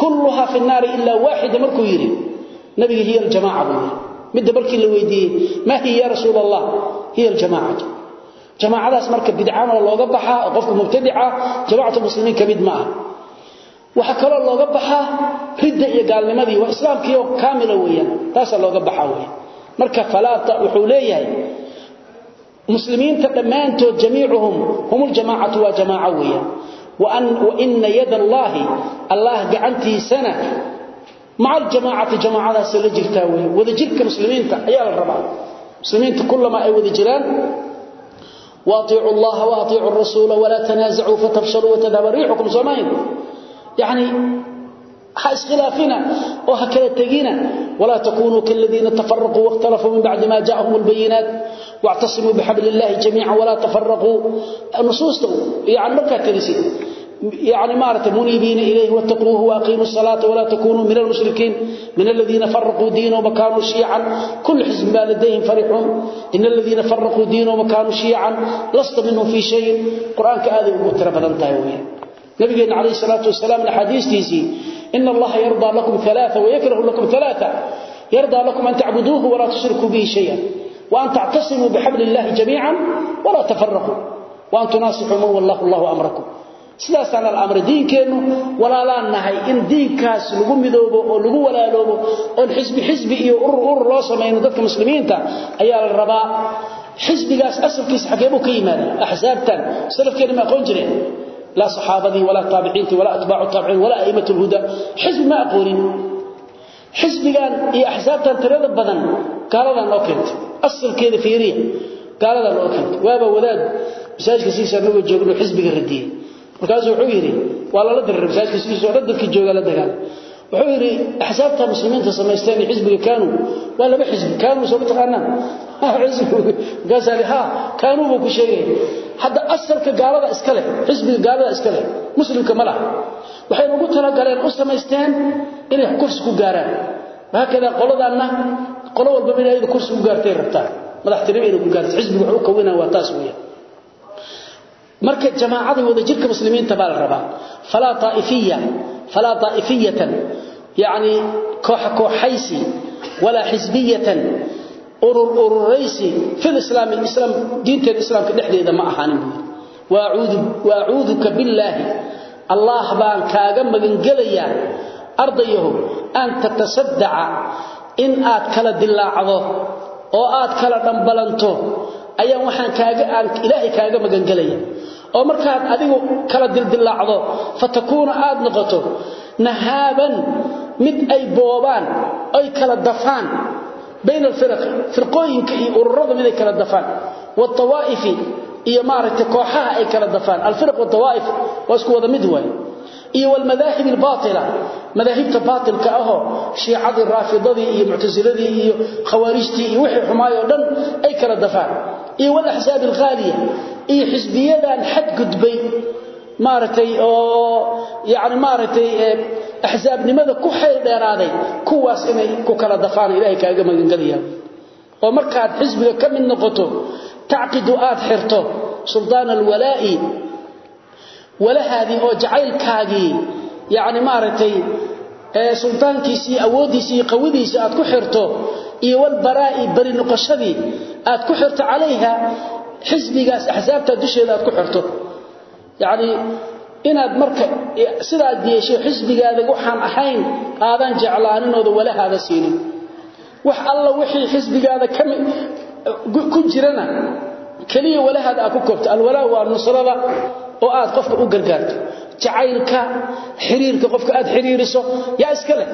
kulluhaa fi naari ilaa waaxida markuu yidhi nabiga hiya aljamaca buu midda markii la weydiiyey maa hiya ya rasuul allah hiya aljamacatu jamaacadaas marka bidcana looga baxaa oo qofka mubtadica jamacatu muslimiin ka mid ma ah waxaa kaloo looga baxaa ridda iyo gaalnimadii waa islaamkiioo kaamila weeyaan taasaa looga baxaa weya marka falaata wuxuu leeyahay muslimiinta dhammaantood jamiicuhum hum ljamaacatu waa jamaaca weya waina yada allaahi allah gacantiisana maca aljamaacati jamaacadaasa la jirtaa wey wadajirka muslimiinta ayaa la rabaa. Muslimiinta kulamaa ay wada jiraan waaiicu llaha waaiicu rasuula walaa tanaasacuu fatafshaluu watadhaba riixukum soomaahinku yani ريحكم سمين يعني اسخلافنا وهكذا تجينا ولا تكونوا كالذين تفرقوا واختلفوا من بعد ما جاءهم البينات واعتصموا بحبل الله جميعا ولا تفرقوا النصوص يعني مركا ترسي يعني مارت منيبين إليه واتقوه وأقيموا الصلاة ولا تكونوا من المشركين من الذين فرقوا دينهم وكانوا شيعا كل حزب ما لديهم فرحون إن الذين فرقوا دينهم وكانوا شيعا لست منهم في شيء قرآن كآذي ومتربة انتهوية نبينا عليه الصلاة والسلام الحديث تيسي إن الله يرضى لكم ثلاثة ويكره لكم ثلاثة يرضى لكم أن تعبدوه ولا تشركوا به شيئا وأن تعتصموا بحبل الله جميعا ولا تفرقوا وأن تناصحوا من والله الله أمركم sidaasaan alamr diinkeennu walaalaan nahay in diinkaas lagu midoobo oo lagu walaaloobo oon xisbi xisbi iyo urur urur loo samayno dadka muslimiinta ayaa la rabaa xisbigaas asalkiisa xagee buu ka yimaadaa axsaabtan salafkeena ma aqoon jireen saxaabadii walaa taabiciintii walaa atbaacu taabiciin walaa a'immatu lhuda xisbi ma aqoonin xisbigan iyo axsaabtan tirada badan gaaladaa noo keentay asalkeeda fiiriya gaaladaa noo keentay waaba wadaad masaajidka siisa anagoo joogno xisbiga radiyey markaasuu wuxuu yidhi waa lala diriray masaajidka sidiisoo dhan dadkii joogaa la dagaal wuxuu yidhi axsaabta muslimiinta samaysteen xisbiga kaanuu waa laba xisbi kaanuu soo mataqaanaa markaasaa ha kaanuu buu ku sheegaya hadda asalka gaalada iska leh xisbiga gaalada iska leh muslimka ma laha. Waxayna ugu talagaleen u samaysteen inay kursi ku gaaraan. Haakada qoladaanna qolo walbaba inay kursi ku gaartay rabtaan madaxtinimo inay ku gaarto xisbiga wuxuu u kawinaa waa taas weeyaan marka jamaacada wada jirka muslimiinta baa la rabaa. Falaa taaifiya falaa taa'ifiyatan. Yani kooxa kooxaysi walaa xisbiyatan. Urur ururaysi fil islaam islaam diinteeda islaamka dhexdeeda ma ahaanin buu waacuudu waacuuduka billaahi. Allah baan kaaga magangelayaa ardayahu an tatasaddaca in aad kala dilaacdo oo aad kala dhambalanto ayaan waxaan kaaga aan ilaahay kaaga magangelaya oo markaad adigu kala dildilaacdo fatakuuna aad noqoto nahaaban mid ay boobaan ay kala dafaan. Bayna alfiraq firqooyinka iyo ururada mid ay kala dafaan. Waawaa'ifi iyo maaragtay kooxaha ay kala dafaan. Alfirq wadawaa'if waa isku wada mid waay iyo walmadaahib albaatila madaahibta baatilka ahoo shiicadii raafidadii iyo muctasiladii iyo khawaarijtii iyo wixii xumaayoo dhan ay kala dafaan iyo walaxsaab alghaaliya iyo xisbiyadan xadgudbay maaragtay oo yani maaragtay axsaabnimada ku xayl dheeraaday kuwaas inay ku kala dafaan ilaahay kaaga magangelaya oo markaad xisbiga ka mid noqoto tacqidu aad xirto suldaan alwalaa'i walahaadii oo jacaylkaagii yani maaragtay suldaankiisii awooddiisii iyo qawidiisii aad ku xirto iyo walbaraa'i bari noqoshadii aad ku xirto calayha xisbigaas axsaabta dusheeda aad ku xirto. Yacni inaad marka sidaad yeeshay xisbigaada waxaan ahayn aadan jeclaaninooda walahaada siinin. Wax alla wixii xisbigaada ku jirana keliya walahaada aad ku koobto. Alwalaa waa nusrada oo aad qofka u gargaarto. Jacaylka xiriirka qofka aad xiriiriso yaa iska leh.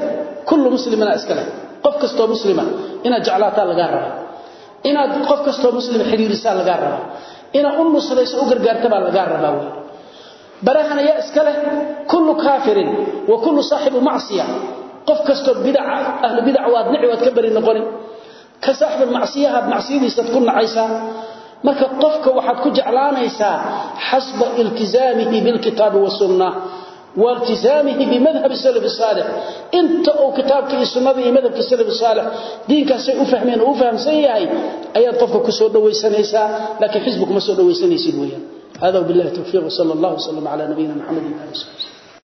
Kullu muslimina iska leh qof kastoo muslima inaad jeclaataa lagaa rabaa. Inaad qof kastoo muslima xiriirisaa lagaa rabaa. Inaad u nusrayso u gargaartabaa lagaa rabaa wey barahana yaa iska leh kullu kaafirin wa kullu saaxibu macsiya. Qof kastoo bidaca ahlu bidac waad nici waad ka bari noqoni ka saaxibul macsiyahaad macsiyadiisaad ku nacaysaa. Marka qofka waxaad ku jeclaanaysaa xasba iltizaamihi bilkitaabi wasunna wailtisaamihi bimadhab salaf saalix. Inta uu kitaabka iyo sunnada iyo madhabka salaf saalix diinkaasay u fahmeen oo u fahamsan yahay ayaad qofka ku soo dhawaysanaysaa laakiin xisbi kuma soo dhawaysanaysid weeyaan hada wabillahi towfiiq wsala allah wslam cala nabiyina maxamed ali sahbi